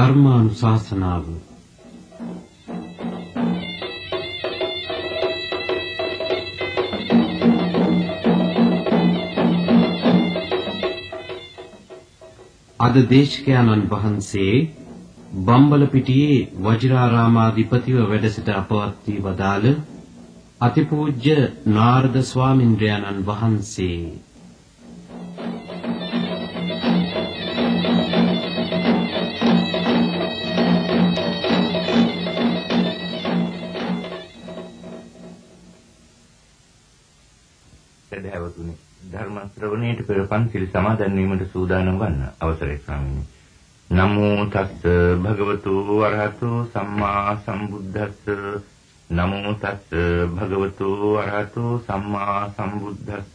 ධර්මානුශාසනාව. අද දේශකයන්න් වහන්සේ බම්බලපිටියේ වජිරාරාමාධිපතිව වැඩ සිට අපවත් වී වදාළ අතිපූජ්‍ය නාරද ස්වාමින්ද්‍රයන්න් වහන්සේ ශ්‍රවණයට පෙර පන්සිල් සමාදන් වීමට සූදානම් වන්න. අවසරයි ස්වාමීනි. නමෝ තස්ස භගවතු වරහතු සම්මා සම්බුද්දස්ස. නමෝ තස්ස භගවතු වරහතු සම්මා සම්බුද්දස්ස.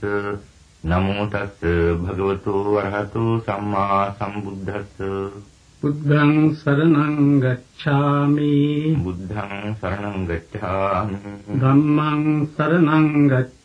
නමෝ තස්ස භගවතු වරහතු සම්මා සම්බුද්දස්ස. බුද්ධං සරණං ගච්ඡාමි. බුද්ධං සරණං ගච්ඡාමි. ධම්මං සරණං ගච්ඡාමි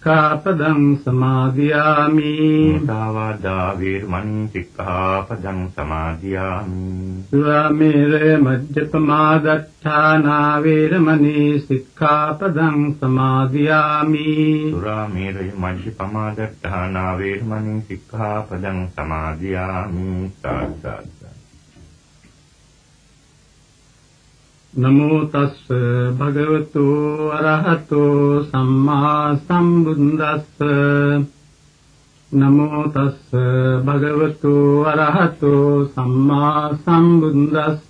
සික්ඛාපදං සමාදියාමි. සාවාදා වීරමණී සික්ඛාපදං සමාදියාමි. සුරාමේරේ මජ්ජපමාදත්තානා වීරමණී සික්ඛාපදං සමාදියාමි. සුරාමේරේ මජ්ජපමාදත්තානා වීරමණී සික්ඛාපදං සමාදියාමි. සාසත් නමෝ තස්ස භගවතු අරහතෝ සම්මා සම්බුද්දස්ස. නමෝ තස්ස භගවතු අරහතෝ සම්මා සම්බුද්දස්ස.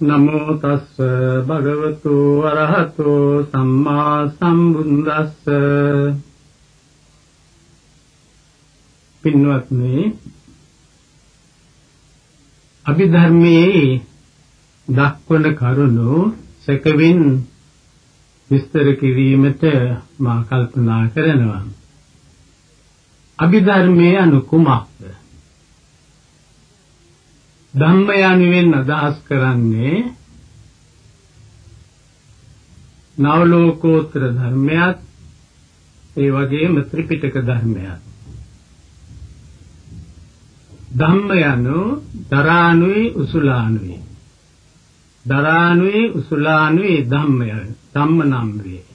නමෝ තස්ස භගවතු අරහතෝ සම්මා සම්බුද්දස්ස. පින්වත්නි අභිධර්මයේ දක්වන කරුණු සැකවින් විස්තර කිරීමට මා කල්පනා කරනවා. අභිධර්මයේ අනුකුමක්ද? ධම්ම යනුවෙන් අදහස් කරන්නේ නවලෝකෝත්තර ධර්මයක් ඒ වගේම ත්‍රිපිටක ධර්මයක්. ධම්ම යනු දරානුයි උසුලානුයි. දරානුයි උසුලානුයි ධම්මය ධම්ම නම් වේ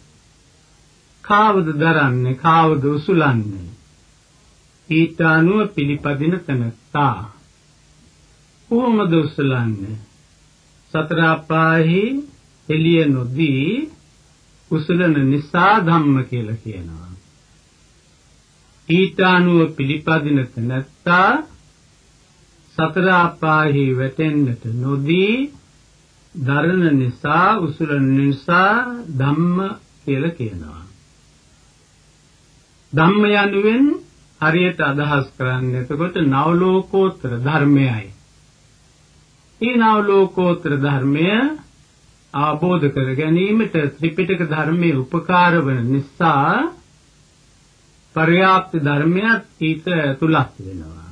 කාවද දරන්නේ කාවද උසුලන්නේ? ඊට අනුව පිළිපදින තැනත්තා. කොහොමද උසුලන්නේ? සතර අපාහි එළිය නොදී උසුලන නිසා ධම්ම කියලා කියනවා. ඊට අනුව පිළිපදින තැනත්තා සතර අපාහි වැටෙන්නට නොදී දරණ නිසා උසුලන නිසා ධම්ම කියලා කියනවා. ධම්ම යනුවෙන් හරියට අදහස් කරන්නේ එතකොට නවලෝකෝත්තර ධර්මයයි. මේ නවලෝකෝත්තර ධර්මය අවබෝධ කර ගැනීමට ත්‍රිපිටක ධර්මයේ උපකාර වන නිසා පර්යාප්ත ධර්මයක් ඊට තුලක් වෙනවා.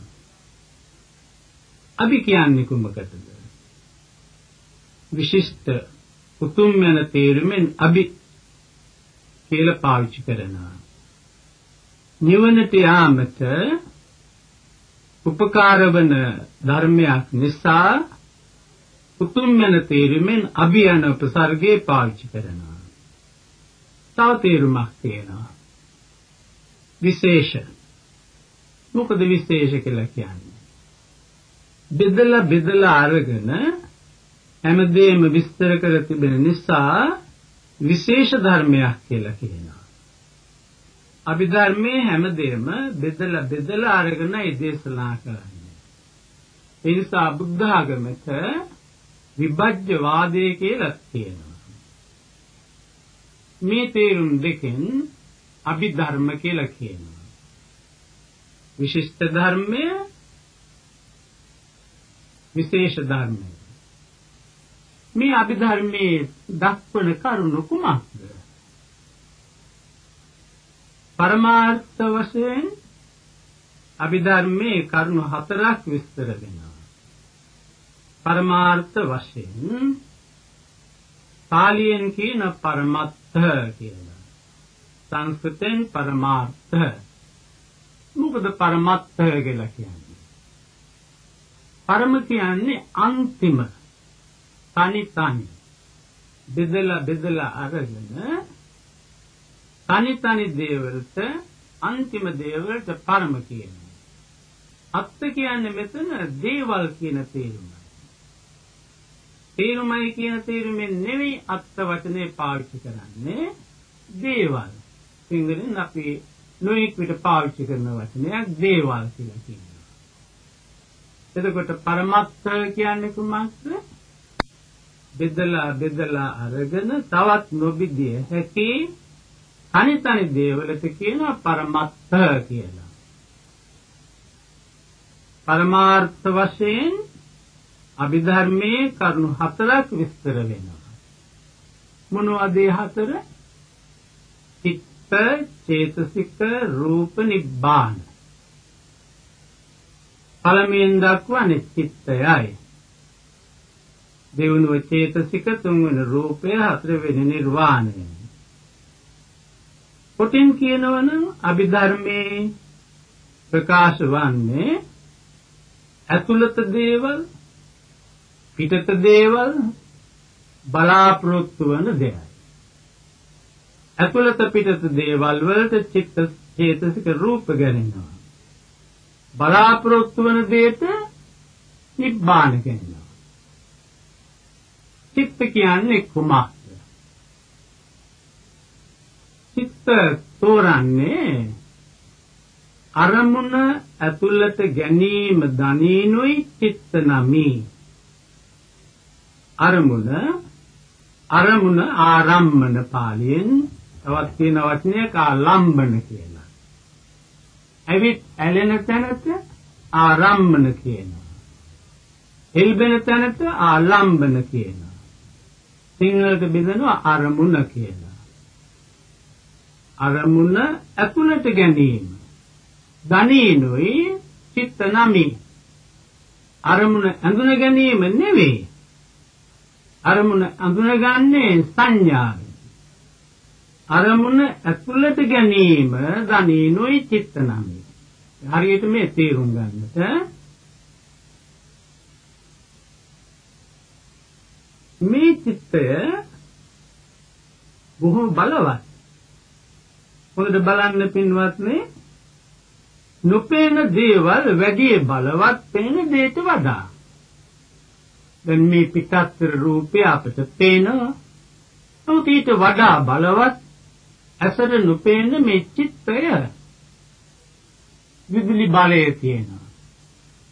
අභි කියන්නේ කුමකටද? විශිෂ්ට උතුම් යන තේරුමෙන් අභි කියලා පාවිච්චි කරනවා. නිවනට යාමට උපකාර වන ධර්මයක් නිසා උතුම් යන තේරුමෙන් අභි යන උපසර්ගයේ පාවිච්චි කරනවා. තව තේරුමක් තියෙනවා. විශේෂ. මොකද විශේෂ කියලා කියන්නේ? බෙදලා බෙදලා අරගෙන හැමදේම විස්තර කර තිබෙන නිසා විශේෂ ධර්මයක් කියලා කියනවා. අභිධර්මයේ හැමදේම බෙදලා බෙදලා අරගෙනයි දේශනා කරන්නේ. ඒ නිසා බුද්ධ ආගමක විභජ්‍ය වාදය කියලා කියනවා. මේ තේරුම් දෙකෙන් අභිධර්ම කියලා කියනවා. විශිෂ්ට ධර්මය විශේෂ ධර්මය. මේ අභිධර්මයේ දක්වන කරුණු කුමක්ද? පරමාර්ථ වශයෙන් අභිධර්මයේ කරුණු හතරක් විස්තර වෙනවා. පරමාර්ථ වශයෙන් පාලියෙන් කියන පරමත්ත කියලා. සංස්කෘතෙන් පරමාර්ථ. මොකද පරමත්ත කියලා කියන්නේ? පරම කියන්නේ අන්තිම තනි තනි බෙදලා බෙදලා අරගෙන තනි තනි දේවලට අන්තිම දේවලට පරම කියනවා. අත්ත කියන්නේ මෙතන දේවල් කියන තේරුමයි. තේරුමයි කියන තේරුමෙන් නෙවෙයි අත්ත වචනේ පාවිච්චි කරන්නේ දේවල්. සිංහලෙන් අපි නොඑක් විට පාවිච්චි කරන වචනයක් දේවල් කියලා කියනවා. එතකොට පරමත්ත කියන්නේ කුමක්ද? බෙදලා බෙදලා අරගෙන තවත් නොබිදිය හැකි තනි තනි දේවලට කියනවා පරමත්ත කියලා. පරමාර්ථ වශයෙන් අභිධර්මයේ කරුණු හතරක් විස්තර වෙනවා. මොනවද ඒ හතර? චිත්ත, චේතසික, රූප, නිබ්බාන. පළමුවෙන් දක්වන්නේ චිත්තයයි. දෙවනුව චේතසික, තුන්වෙනි රූපය, හතරවෙනි නිර්වාණය. කොටින් කියනවනම් අභිධර්මයේ ප්‍රකාශ වන්නේ ඇතුළත දේවල් පිටත දේවල් බලාපොරොත්තු වන දෙයයි. ඇතුළත පිටත දේවල් වලට චිත්ත චේතසික රූප ගැනෙනවා. බලාපොරොත්තු වන දෙයට නිබ්බාන ගැනෙනවා. චිත්ත කියන්නේ කුමක්ද? චිත්ත තෝරන්නේ අරමුණ ඇතුළත ගැනීම දනීනුයි චිත්ත නමි අරමුණ අරමුණ ආරම්මන පාලියෙන් තවත් තියෙන වචනයක ආලම්බන කියලා. ඇවිත් ඇලෙන තැනට ආරම්මන කියනවා. එල්බෙන තැනට ආලම්බන කියනවා. සිංහලට බෙදනවා අරමුණ කියලා. අරමුණ ඇතුළට ගැනීම. දනීනුයි චිත්ත නමි. අරමුණ ඇඳුන ගැනීම නෙවෙයි. අරමුණ අඳුනගන්නේ සංඥාවෙන්. අරමුණ ඇතුළට ගැනීම දනීනුයි චිත්ත නමි. හරියට මේ තේරුම් ගන්නට මේ චිත්තය බොහෝ බලවත්. හොඳට බලන්න පින්වත්නි නොපේන දේවල් වැඩි බලවත් පේන දේට වඩා. දැන් මේ පිටස්තර රූපය අපට පේනවා. නමුත් ඊට වඩා බලවත් ඇසට නොපේන මේ චිත්තය විදුලි බලය තියෙනවා.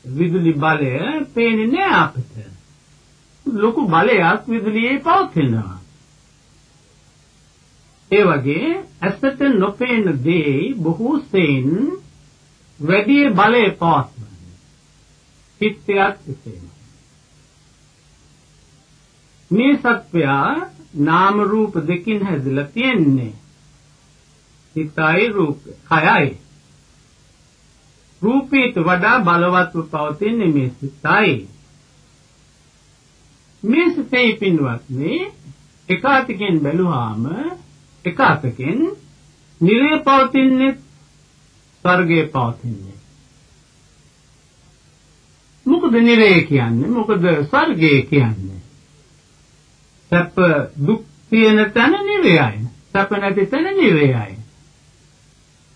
විදුලි බලය පේන්නේ නෑ අපිට. ලොකු බලයක් විදුලියේ පවතිනවා. ඒ වගේ ඇසට නොපෙනෙන දේ බොහෝ සෙයින් වැඩි බලය පවත්වන චිත්තයක් එසේම මේ සත්වයා නාම රූප දෙකින් හැදිලා තියෙන්නේ. සිතයි රූප කයයි. රූපයට වඩා බලවත්ව පවතින්නේ මේ සිතයි. මේ සිතේ පින්වත්නි එක අතකින් බැලුවාම එක අතකින් නිරේ පවතින්නේ ස්වර්ගයේ පවතින්නේ. මොකද නිරේ කියන්නේ? මොකද ස්වර්ගය කියන්නේ? සැප දුක් තියෙන තැන නිරයයි. සැප නැති තැන නිරයයි.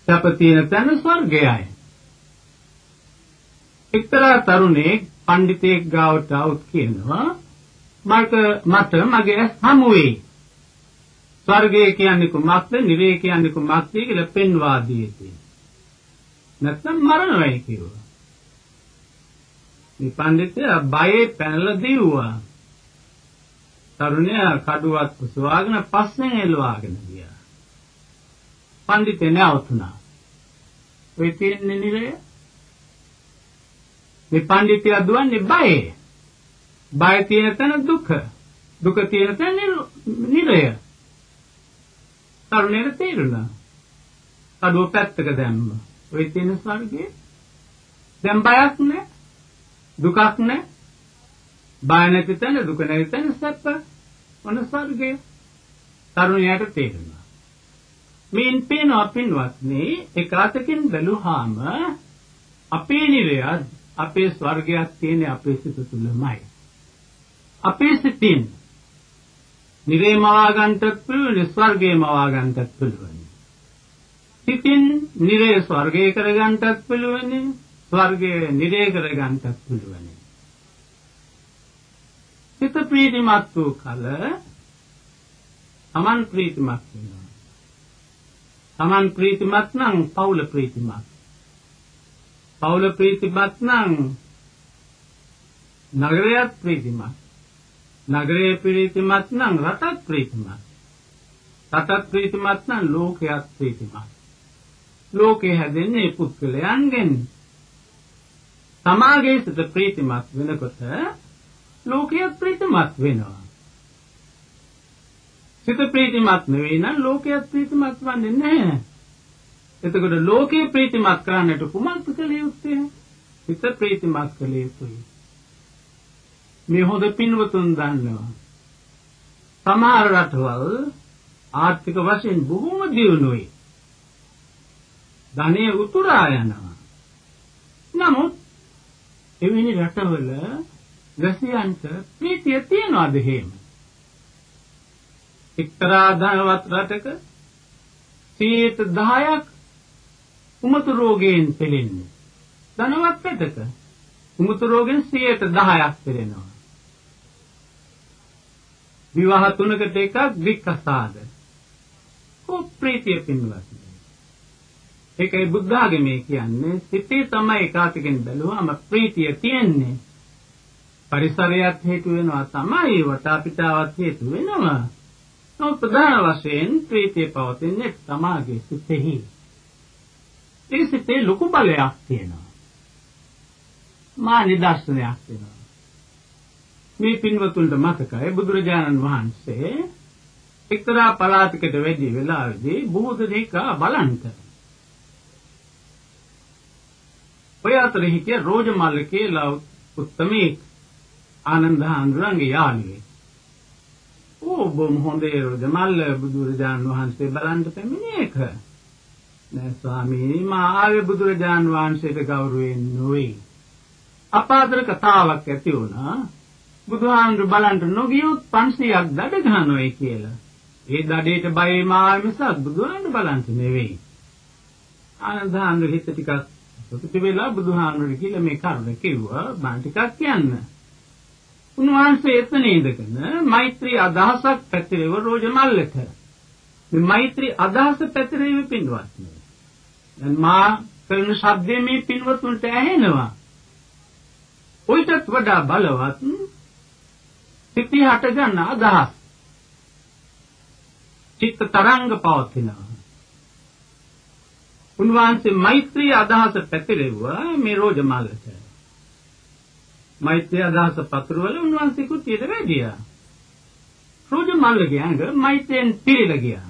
සැප තියෙන තැන ස්වර්ගයයි. එක්තරා තරුණෙක් පඬිතෙක් ගාවට આવුත් කියනවා මට මට මගේ හමු වෙයි. ස්වර්ගය කියන්නේ කුමක්ද? නිරය කියන්නේ කුමක්ද කියලා පෙන්වා දීති. නැත්නම් මරණයයි කිව්වා. මේ පඬිතයා බයේ පැනලා දිව්වා. තරුණයා කඩුවක් සුවාගෙන පස්සෙන් එළවාගෙන ගියා. පඬිතේ නැවතුණා. ඔය තියෙන්නේ නිරය. මේ පඬිතයා දුවන්නේ බයේ. බය තියෙන තැන දුක. දුක තියෙන තැන නිරය. තරුණයට තේරුණා. කඩුව පැත්තක දැම්මා. ඔය තියෙන ස්වර්ගයේ දැන් බයක් නැහැ. දුකක් නැහැ. බය නැති තැන දුක නැති තැන සැප. මොන ස්වර්ගය? තරුණයාට තේරුණා. මේන් පේනවා පින්වත්නි එක අතකින් බැලුවාම අපේ නිරය අපේ ස්වර්ගයක් තියෙන්නේ අපේ සිත තුළමයි. අපේ සිතින් නිරේ මවා ගන්නත් පුළුවන් ස්වර්ගේ මවා ගන්නත් පුළුවන්. සිතින් නිරේ ස්වර්ගය කර ගන්නත් පුළුවන් ස්වර්ගය නිරේ කර ගන්නත් පුළුවන්. සිත ප්‍රීතිමත් වූ කල Taman ප්‍රීතිමත් වෙනවා. Taman ප්‍රීතිමත් නම් පෞල ප්‍රීතිමත්. පෞල ප්‍රීතිමත් නම් නගරයත් ප්‍රීතිමත්. නගරයේ ප්‍රීතිමත් නම් රටත් ප්‍රීතිමත්. රටත් ප්‍රීතිමත් නම් ලෝකයක් ප්‍රීතිමත්. ලෝකේ හැදෙන්නේ පුද්ගලයන්ගෙන්. සමාගයේ සිට ප්‍රීතිමත් වෙනකොට ලෝකයක් ප්‍රීතිමත් වෙනවා. සිත ප්‍රීතිමත් නෙවෙයි නම් ලෝකයක් ප්‍රීතිමත් වන්නේ නැහැ. එතකොට ලෝකේ ප්‍රීතිමත් කරන්නට කුමක්ද කළ යුත්තේ? සිත ප්‍රීතිමත් කළ යුතුයි. මේ හොඳ පින්වතුන් දන්නවා. සමහර රටවල් ආර්ථික වශයෙන් බොහෝම දියුණුයි. ධනෙ උතුරා යනවා. නමුත් එවැනි රටවල රසියන්ට ප්‍රීතිය තියනවාද එහෙම? එක්තරා ධනවත් රටක 10ක් උමතු රෝගයෙන් පෙළෙන්නේ. ධනවත් රටක උමතු රෝගෙන් 10ක් පෙළෙනවා. විවාහ තුනකට එකක් වික්කසාද. කො ප්‍රීතිය පින්වත්නි. ඒකයි බුද්ධ ආගමේ කියන්නේ සිතේ තමයි ඒකාතකින් බැලුවාම ප්‍රීතිය තියෙන්නේ. පරිසරයත් හේතු වෙනවා තමයි වටාපිටාවත් හේතු වෙනවා. නමුත් ප්‍රධාන වශයෙන් ප්‍රීතිය පවතින්නේ තමාගේ සිතෙහි. ඒ සිතේ ලොකු බලයක් තියෙනවා. මා නිදර්ශනයක් වෙනවා. මේ පින්වතුන්ට මතකයි බුදුරජාණන් වහන්සේ එක්තරා පළාතකට වැඩි වෙලාවේදී බොහෝ දෙනෙක් බලන්ත. ඔය අතරේ හිටිය රෝජමල්ල කියලා උත්තමී ආනන්ද හාමුදුරන්ගේ යාළුවෙක්. ඕ බොම් හොඳේ රෝජමල්ල බුදුරජාණන් වහන්සේ බලන්න පැමිණේක. නෑ ස්වාමීනි මා ආවේ බුදුරජාණන් වහන්සේට ගෞරවයෙන් නොවේ. අපාතර කතාවක් ඇති වුණා. බුදුහාමුදුරු බලන්න නොගියොත් 500ක් දඩ ගන්නවයි කියලා. ඒ දඩේට බයෙ මාව මිසක් බුදුහාමුදුරු බලන්න නෙවෙයි. ආනන්දහාමුදුරු හිත ටිකක් සතුටු වෙලා බුදුහාමුදුරු කියලා මේ කරුණ කිව්වා බණ ටිකක් කියන්න. උන්වහන්සේ එතන ඉඳගෙන මෛත්‍රී අදහසක් පැතිරෙව රෝජ මල්ලක. මේ මෛත්‍රී අදහස පැතිරෙව පින්වත්. දැන් මා කරන ශබ්දයේ මේ පින්වතුන්ට ඇහෙනවා. ඔයිටත් වඩා බලවත් සිටි හට ගන්න අදහස්. චිත්ත තරංග පවතිනවා. උන්වහන්සේ මෛත්‍රී අදහස පැතිරෙව්වා මේ රෝජ මල්ලට මෛත්‍රී අදහස පතුරවල උන්වහන්සේ කුටියට වැඩියා. රෝජ මල්ලගේ ඇඟ මෛත්‍රියෙන් පිරීලා ගියා.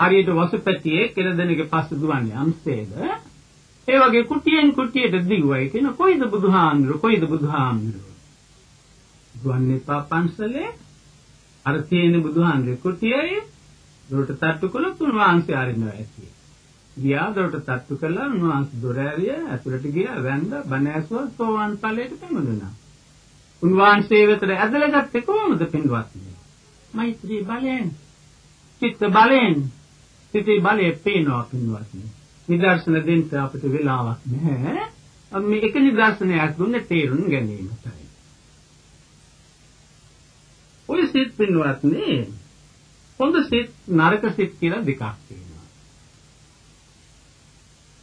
හරියට වසුපැටියේ කෙළදෙනගේ පස්ස දුවන්නේ අම්සේද? ඒ වගේ කුටියෙන් කුටියට දිගුවයි කියන කොයිද බුදුහාමුදුරු කොයිද බුදුහාමුදුරු දුවන්නේ පාපන්සලේ අර තියෙන බුදුහාමුදුරු කුටියයි දොරට තට්ටු කළොත් උන්වහන්සේ ආරිනවා ඇති. ගියා දොරට තට්ටු කළා උන්වහන්සේ දොර ඇරිය ඇතුළට ගියා වැන්ද බණ ඇසුවා සෝවාන් ඵලයට පැමිණුණා. උන්වහන්සේ වෙතට ඇදලා ගත්තේ කොහොමද පින්වත්නි? මෛත්‍රී බලයෙන්, චිත්ත බලයෙන්, සිතේ බලයේ පේනවා පින්වත්නි. නිදර්ශන දෙන්න අපිට වෙලාවක් නැහැ. මේ එක නිදර්ශනයක් දුන්නේ තේරුම් ගැනීමටයි. ඔය සිත් පින්වත්නි හොඳ සිත් නරක සිත් කියලා දෙකක් තියෙනවා.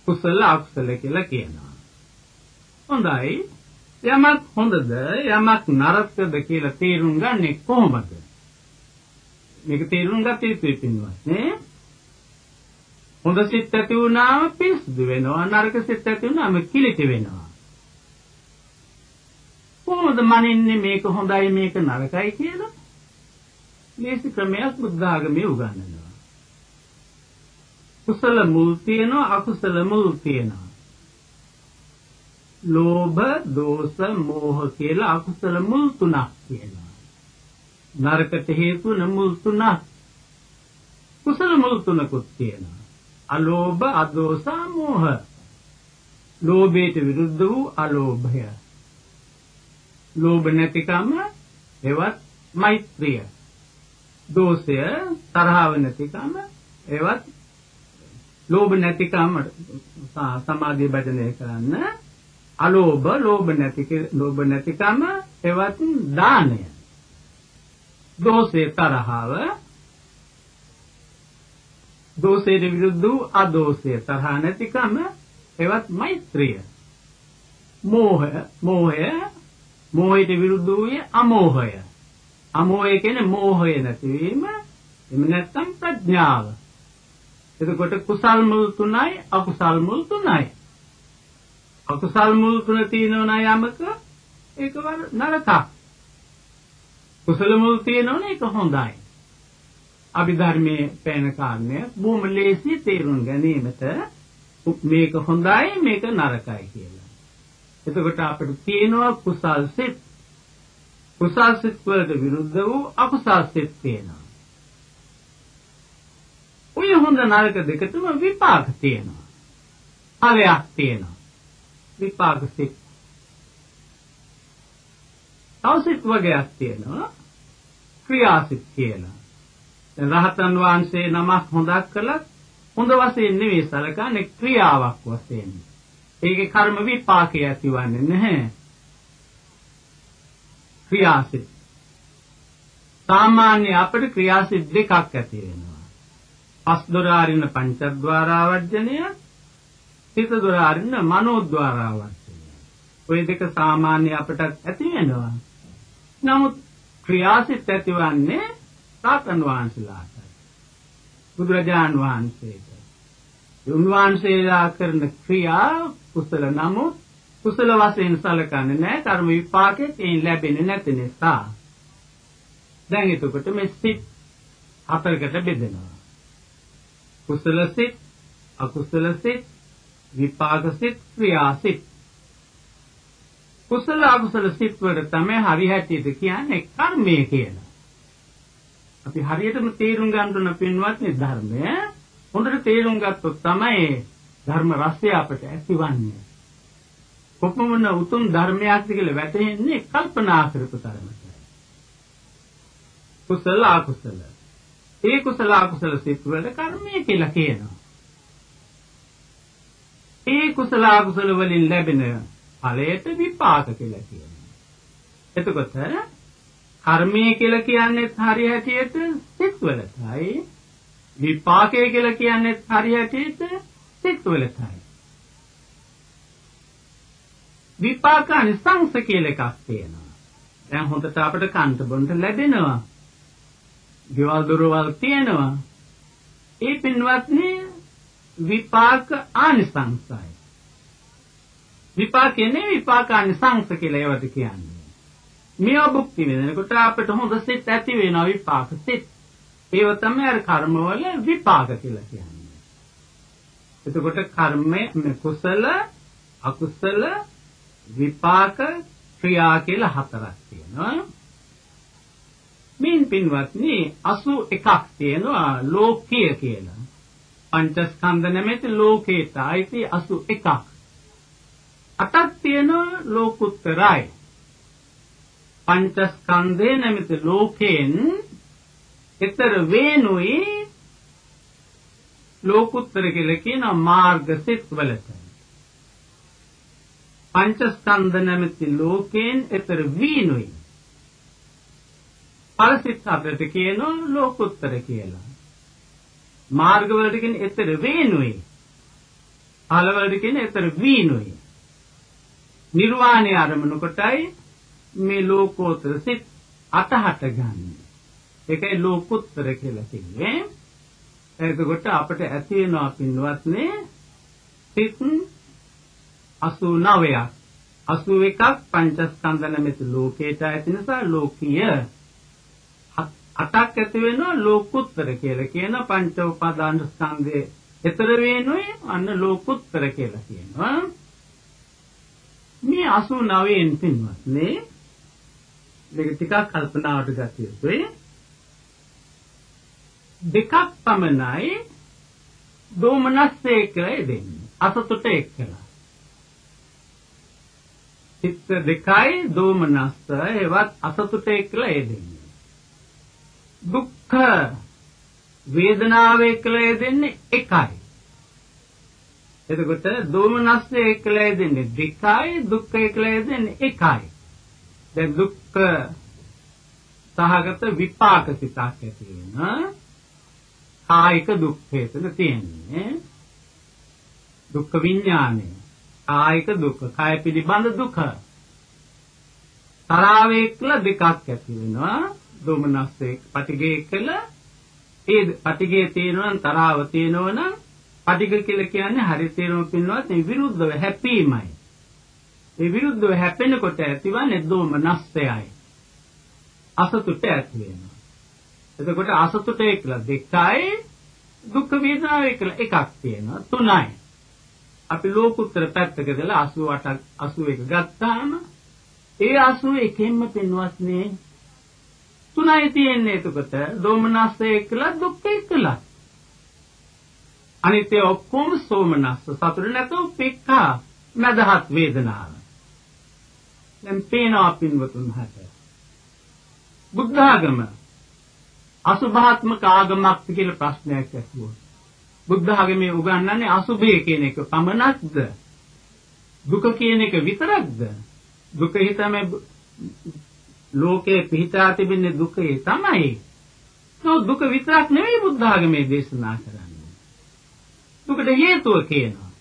කුසල අකුසල කියලා කියනවා. හොඳයි. යමක් හොඳද යමක් නරකද කියලා තේරුම් ගන්නේ කොහොමද? මේක තේරුම් ගත යුතුයි පින්වත් නේ? හොඳ සිත් ඇති වුණාම පිස්සුදු වෙනවා නරක සිත් ඇති වුණාම කිලිටි වෙනවා. කොහොමද මනින්නේ මේක හොඳයි මේක නරකයි කියලා? ලේසි ක්‍රමයක් බුද්ධ ආගමේ උගන්වනවා. කුසල මුල් තියෙනවා අකුසල මුල් තියෙනවා. ලෝභ, දෝෂ, මෝහ කියලා අකුසල මුල් තුනක් තියෙනවා. නරකට හේතු මුල් තුනක්. කුසල මුල් තුනකුත් තියෙනවා. අලෝභ, අදෝස, මෝහ. ලෝභයට විරුද්ධ වූ අලෝභය. ලෝභ නැතිකම එවත් මෛත්‍රිය. දෝෂය තරහව නැතිකම ඒවත් ලෝභ නැතිකම සමාධිය භජනය කරන්න. අලෝභ ලෝභ නැති ලෝභ නැතිකම ඒවත් දානය. දෝෂය තරහව. දෝෂයට විරුද්ධ වූ අදෝෂය තරහ නැතිකම ඒවත් මෛත්‍රිය. මෝහය මෝහය මෝහයට විරුද්ධ වූයේ අමෝහය අමෝහය කියන්නේ මෝහය නැතිවීම එහෙම නැත්නම් ප්‍රඥාව. එතකොට කුසල් මුල් තුනයි අකුසල් මුල් තුනයි. අකුසල් මුල් තුන තියෙනවා යමක ඒක නරකක්. කුසල මුල් තියෙනවනේ ඒක හොඳයි. අභිධර්මයේ පෑන කාරණය බොහොම ලේසි තේරුම් ගැනීමට මේක හොඳයි මේක නරකයි කියලා. එතකොට අපිට තියෙනවා කුසල් සිත් කුසල් සිත් වලට විරුද්ධ වූ අකුසල් සිත් තියෙනවා. ඔය හොඳ නරක දෙකටම විපාක තියෙනවා. ඵලයක් තියෙනවා. විපාක සිත්. තවසිත වගේක් තියෙනවා. ක්‍රියාසිත කියලා. දැන් රහතන් වහන්සේ නමක් හොදක් කළත් හොඳ වශයෙන් නෙවෙයි සලකන්නේ ක්‍රියාවක් වශයෙන්. ඒකේ කර්ම විපාකය ඇතිවන්නේ නැහැ. ක්‍රියාසිත. සාමාන්‍ය අපිට ක්‍රියාසිත දෙකක් ඇති වෙනවා. පස් දොර ආරින පංචද්වාරා වර්ජනය, සිත දොර ආරින මනෝද්වාරා වර්ජනය. ওই දෙක සාමාන්‍ය අපිට ඇති වෙනවා. නමුත් ක්‍රියාසිත ඇතිවන්නේ සාතන් වහන්සේලාට. බුදුරජාන් වහන්සේට. උන්වහන්සේලා කරන ක්‍රියා කුසල නමුත් කුසල වශයෙන් සලකන්නේ නැහැ කර්ම විපාකෙත් එයින් ලැබෙන්නේ නැති නිසා. දැන් එතකොට මේ සිත් හතරකට බෙදෙනවා. කුසල සිත්, අකුසල සිත්, විපාක සිත්, ක්‍රියා සිත්. කුසල අකුසල සිත් වල තමයි හරි හැටියට කියන්නේ කර්මය කියලා. අපි හරියටම තේරුම් ගන්න ඕන පින්වත්නි ධර්මය. හොඳට තේරුම් ගත්තොත් තමයි ධර්ම රසය අපට ඇතිවන්නේ. කොපමණ උතුම් ධර්මයක්ද කියලා වැටහෙන්නේ කල්පනා කරපු තරමට. කුසල අකුසල. ඒ කුසල අකුසල සිත් වල කර්මය කියලා කියනවා. ඒ කුසල අකුසල වලින් ලැබෙන ඵලයට විපාක කියලා කියනවා. එතකොට කර්මය කියලා කියන්නේ හරි හැටියට සිත් වලටයි විපාකය කියලා කියන්නේ හරි හැටියට සිත් වලටයි. විපාක අනිසංස කියලා එකක් තියෙනවා. දැන් හොඳට අපිට කන්ට බොන්න ලැබෙනවා. ගෙවල් දොරවල් තියෙනවා. ඒ පින්වත්නි විපාක ආනිසංසයි. විපාකේ නෙවෙයි විපාක ආනිසංස කියලා ඒවට කියන්නේ. මේ භුක්ති විඳිනකොට අපිට හොඳ සිත් ඇති වෙනවා විපාක සිත්. ඒව තමයි අර කර්මවල විපාක කියලා කියන්නේ. එතකොට කර්මය කුසල අකුසල විපාක ක්‍රියා කියලා හතරක් තියෙනවා. මින් පින්වත්නි 81ක් තියෙනවා ලෝකීය කියලා. පංචස්කන්ධ නැමැති ලෝකේට අයිති 81ක්. අටක් තියෙනවා ලෝකුත්තරයි. පංචස්කන්ධේ නැමැති ලෝකයෙන් ඊතර වේනුයි ලෝකුත්තර කියලා කියන මාර්ග සිත් වලට. පංචස්කන්ධ නැමැති ලෝකයෙන් ඊතර වීනුයි ඵලසිත හතරට කියනවා ලෝකුත්තර කියලා. මාර්ග වලට කියන ඊතර වේනුයි ඵල වලට කියන ඊතර වීනුයි නිර්වාණය ආරමුණු කොටයි මේ ලෝකෝත්තර සිත් අතහට ගන්න. ඒකයි ලෝකුත්තර කියලා කියන්නේ. එතකොට අපිට ඇති වෙනවා පින්වත්නි සිත් 89ක් 81ක් පංචස්කන්ධ නැමෙති ලෝකේට ඇති නිසා ලෝකීය අටක් ඇති වෙනවා ලෝකුත්තර කියලා කියන පංච උපාදාන ස්කන්ධයේ ඊතර වෙනුයි අන්න ලෝකුත්තර කියලා කියනවා. මේ 89න් පින්වත්නි මේක ටිකක් කල්පනාවට ගත යුතුයි. දෙකක් පමණයි දෝමනස්සේ කියලා දෙන්නේ අසතුට එක්කලා චිත්ත දෙකයි දෝමනස්ස ඒවත් අසතුට එක්කලා දෙන්නේ දුක්ඛ වේදනාව එක්කලා දෙන්නේ එකයි. එතකොට දෝමනස්සේ එක්කලා දෙන්නේ දෙකයි දුක්ඛ එක්කලා දෙන්නේ එකයි. දැන් දුක්ඛ සහගත විපාක සිතක් ඇති වෙනවා කායික දුක්ඛයතන තියෙන්නේ. දුක්ඛ විඥානය කායික දුක කාය පිළිබඳ දුක. තරාවේ කියලා දෙකක් ඇති වෙනවා. දොමනස්සේ පටිගේ කියලා ඒ පටිගේ තියෙනවා නම් තරාව තියෙනවා නම් පටිග කියලා කියන්නේ හරි තේරුම පින්නවත් මේ විරුද්ධව හැපීමයි. ඒ විරුද්ධව හැපෙනකොට ඇතිවන්නේ දොමනස්සයයි. අසතුට ඇති වෙනවා. එතකොට අසතුට කියලා දෙකයි දුක් වේදනාව කියලා එකක් තියෙනවා තුනයි. අපි ලෝකුත්තර පැත්තක දාලා 88ක් 81 ගත්තාම ඒ 81කින්ම පෙන්වත්නේ තුනයි තියෙන්නේ එතකොට දෝමනස්ස එකලා දුක් එකලා. අනිත් ඒ ඔක්කොම සෝමනස්ස සතුට නැතෝ උපේක්ඛා මදහත් වේදනාව. දැන් පේනවා පින්වතුන් හට. බුද්ධ ආගම අසුභාත්මක ආගමක් කියලා ප්‍රශ්නයක් ඇහුවොත් බුද්ධ ආගමේ උගන්වන්නේ අසුභය කියන එක පමණක්ද? දුක කියන එක විතරක්ද? දුක හිතම ලෝකේ පිහිටා තිබෙන්නේ දුකේ තමයි. නෝ දුක විතරක් නෙවෙයි බුද්ධ ආගමේ දේශනා කරන්නේ. දුකට හේතුව කියනවා.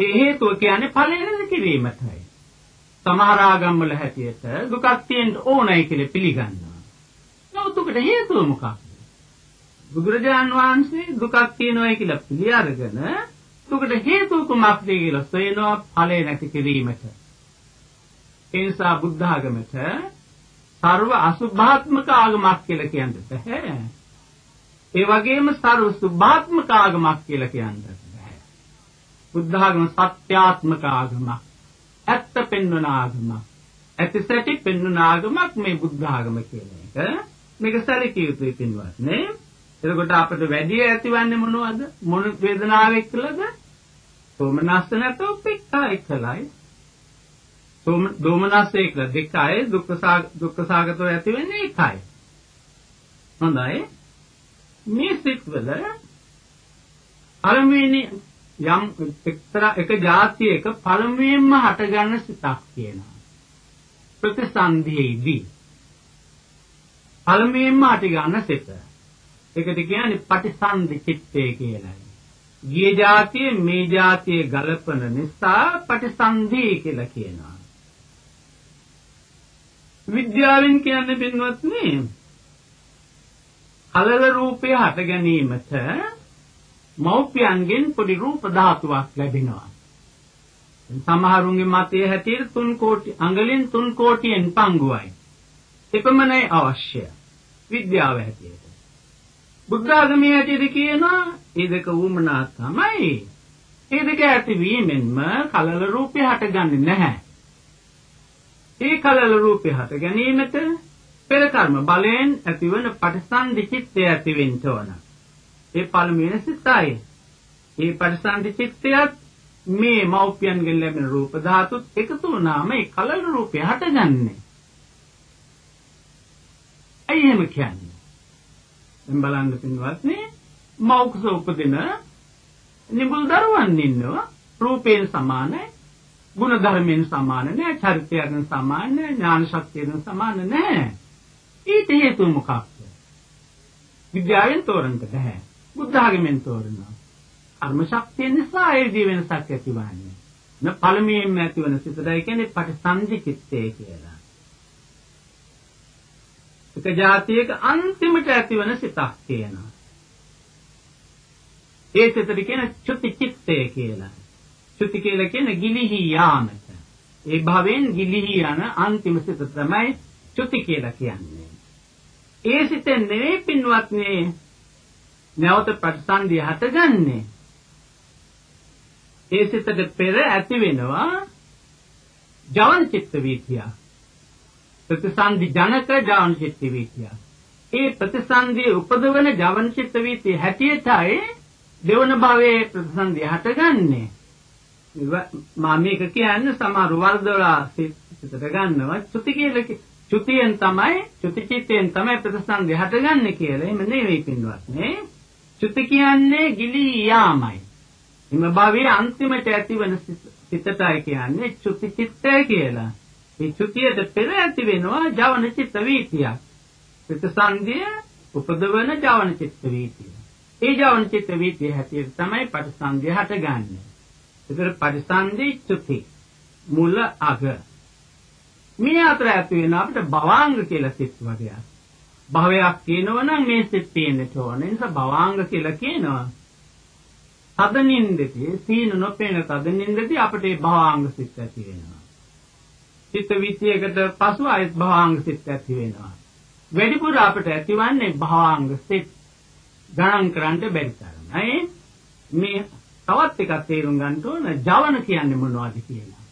ඒ හේතුව කියන්නේ ඵලයෙන් කිරීමටයි. සමහර ආගම් වල හැටියට දුකක් තියෙන්න ඕනයි කියලා ඔව් දුකට හේතුව මොකක්ද? බුදුරජාන් වහන්සේ දුකක් තියෙනවා කියලා පිළිඅරගෙන දුකට හේතුව කුමක්ද කියලා සොයනවා ඵලය නැති කිරීමට. ඒ නිසා බුද්ධ ආගමට ਸਰව අසුභාත්මක ආගමක් කියලා කියන්න බෑ. ඒ වගේම ਸਰව සුභාත්මක ආගමක් කියලා කියන්න බෑ. බුද්ධ ආගම සත්‍යාත්මක ආගමක්. ඇත්ත පෙන්වන ආගමක්. ඇති සැටි පෙන්වන ආගමක් මේ බුද්ධ ආගම කියන එක. මේක සැලකිය යුතුයි පින්වත් නේ. එතකොට අපිට වැඩි ඇතිවන්නේ මොනවද? මොන වේදනාව එක්කලද සෝමනස්ස නැතෝ උපේක්ඛා එක්කලයි සෝම දෝමනස්ස එක්කල දෙකයි දුක්ඛ දුක්ඛ සාගතව ඇති වෙන්නේ එකයි. හොඳයි. මේ සිත්වල පළමුවෙනි යම් එක්තරා එක જાතියක පළමුවෙන්ම හටගන්න සිතක් කියනවා ප්‍රතිසන්දියේදී. පළමුවෙන්ම අටි ගන්න සිත. ඒකට කියන්නේ පටිසන්ධි චිත්තය කියලා. ගිය જાතිය මේ જાතිය ගලපන නිසා පටිසන්ධි කියලා කියනවා. විද්‍යාවෙන් කියන්නේ පින්වත්නි කලල රූපය හට ගැනීමට මෞපියන්ගෙන් පොඩි රූප ධාතුවක් ලැබෙනවා. සමහරුන්ගේ මතයේ හැටියට 3 කෝටි අඟලින් 3 කෝටියෙන් පංගුවයි. එපමණයි අවශ්‍ය. විද්‍යාව හැටියට. බුද්ධ ආගමේ ඇටියට කියනවා ඒ දෙක වුමනා තමයි. ඒ දෙක ඇතිවීමෙන්ම කලල රූපය හටගන්නේ නැහැ. ඒ කලල රූපය හට ගැනීමට පෙර කර්ම බලයෙන් ඇතිවන පටිසන්ධි චිත්තය ඇති වෙන්න ඕන. ඒ පළමුවෙනි සිතයි. ඒ පටිසන්ධි චිත්තයත් මේ මෞපියන්ගෙන් ලැබෙන රූප ධාතුත් එකතු වුණාම ඒ කලල රූපය හටගන්නේ. ඇයි එහෙම කියන්නේ? දැන් බලන්න පින්වත්නි මෞකස උපදින නිබුල් දරුවන් ඉන්නවා රූපයෙන් සමානයි ගුණ ධර්මයෙන් සමාන නෑ චරිතයෙන් සමාන නෑ ඥාන ශක්තියෙන් සමාන නෑ ඊට හේතුව මොකක්ද? විද්‍යාවෙන් තෝරන්න බෑ බුද්ධ ආගමෙන් තෝරනවා. කර්ම ශක්තිය නිසා ඒ දී වෙනසක් ඇතිවන්නේ න පළමුවෙන්ම ඇතිවන සිතයි කියන්නේ පටිසන්ධි චිත්තය කියලා. එක જાතියක අන්තිමට ඇතිවන සිතක් තියෙනවා ඒ සිතට කියන චුති චිත්තය කියලා චුති කියලා කියන්නේ ගිලිහි යාමට. ඒ භවෙන් ගිලිහි යන අන්තිම සිත තමයි චුති කියලා කියන්නේ. ඒ සිතෙන් නෙවෙයි පින්වත්නි නැවත ප්‍රතිසන්දිය හටගන්නේ. ඒ සිතට පෙර ඇති වෙනවා ජවන් චිත්ත වීතිය. ප්‍රතිසන්දි ජනක ජවන් චිත්ත වීතිය. ඒ ප්‍රතිසන්දිය උපදවන ජවන් චිත්ත වීතිය හැටියටයි දෙවන භවයේ ප්‍රතිසන්දිය හටගන්නේ. මා මේක කියන්නේ සමහර වර්ධවලා සිතට ගන්නවා චුති කියලා චුතියෙන් තමයි චුති චිත්තයෙන් තමයි ප්‍රතිසන්දි හටගන්නේ කියලා. එහෙම නෙවෙයි පින්වත් නේ. චුති කියන්නේ ගිලී යාමයි. හිම භවයේ අන්තිමට ඇතිවන සිතටයි කියන්නේ චුති චිත්තය කියලා. මේ චුතියට පෙර ඇති වෙනවා ජවන චිත්ත වීතිය. ප්‍රතිසන්දිය උපදවන ජවන චිත්ත වීතිය. ඒ ජවන චිත්ත වීතිය හැටියට තමයි ප්‍රතිසන්දිය හටගන්නේ. ඒතර පරිසන්දි චුති මුල අග මේ අතර ඇති වෙන අපිට භවාංග කියලා සිත් වර්ගයක් භවයක් කියනවනම් මේ සිත් තියෙන්නට ඕන නිසා භවාංග කියලා කියනවා තදනින්දති සීන නොපෙන තදනින්දති අපිට මේ භවාංග සිත් ඇති වෙනවා චිත්ත විචයකට පසු ආයත් භවාංග සිත් ඇති වෙනවා වැඩිපුර අපිට ඇතිවන්නේ භවාංග සිත් ගණන් කරන්න බැරි තරමයි මේ තවත් එකක් තේරුම් ගන්න ඕන ජවන කියන්නේ මොනවද කියලා.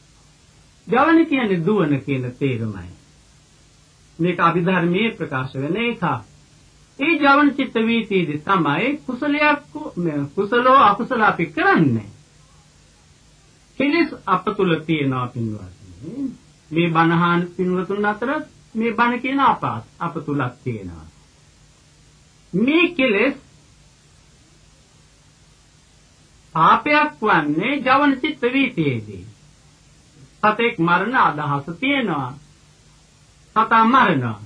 ජවන කියන්නේ දුවන කියන තේරුමයි. මේක අභිධර්මයේ ප්‍රකාශ වෙන එකක්. ඒ ජවන චිත්ත වීතියේදී තමයි කුසලයක් කුසලෝ අකුසල අපි කරන්නේ. කෙලෙස් අප තුල තියෙනවා පින්වත්නි. මේ බණහාන පින්වතුන් අතර මේ බණ කියන අපාත් අප තුලක් තියෙනවා. මේ කෙලෙස් පාපයක් වන්නේ ජවන චිත්ත වීතියේදී. සතෙක් මරණ අදහස තියෙනවා. සතා මරනවා.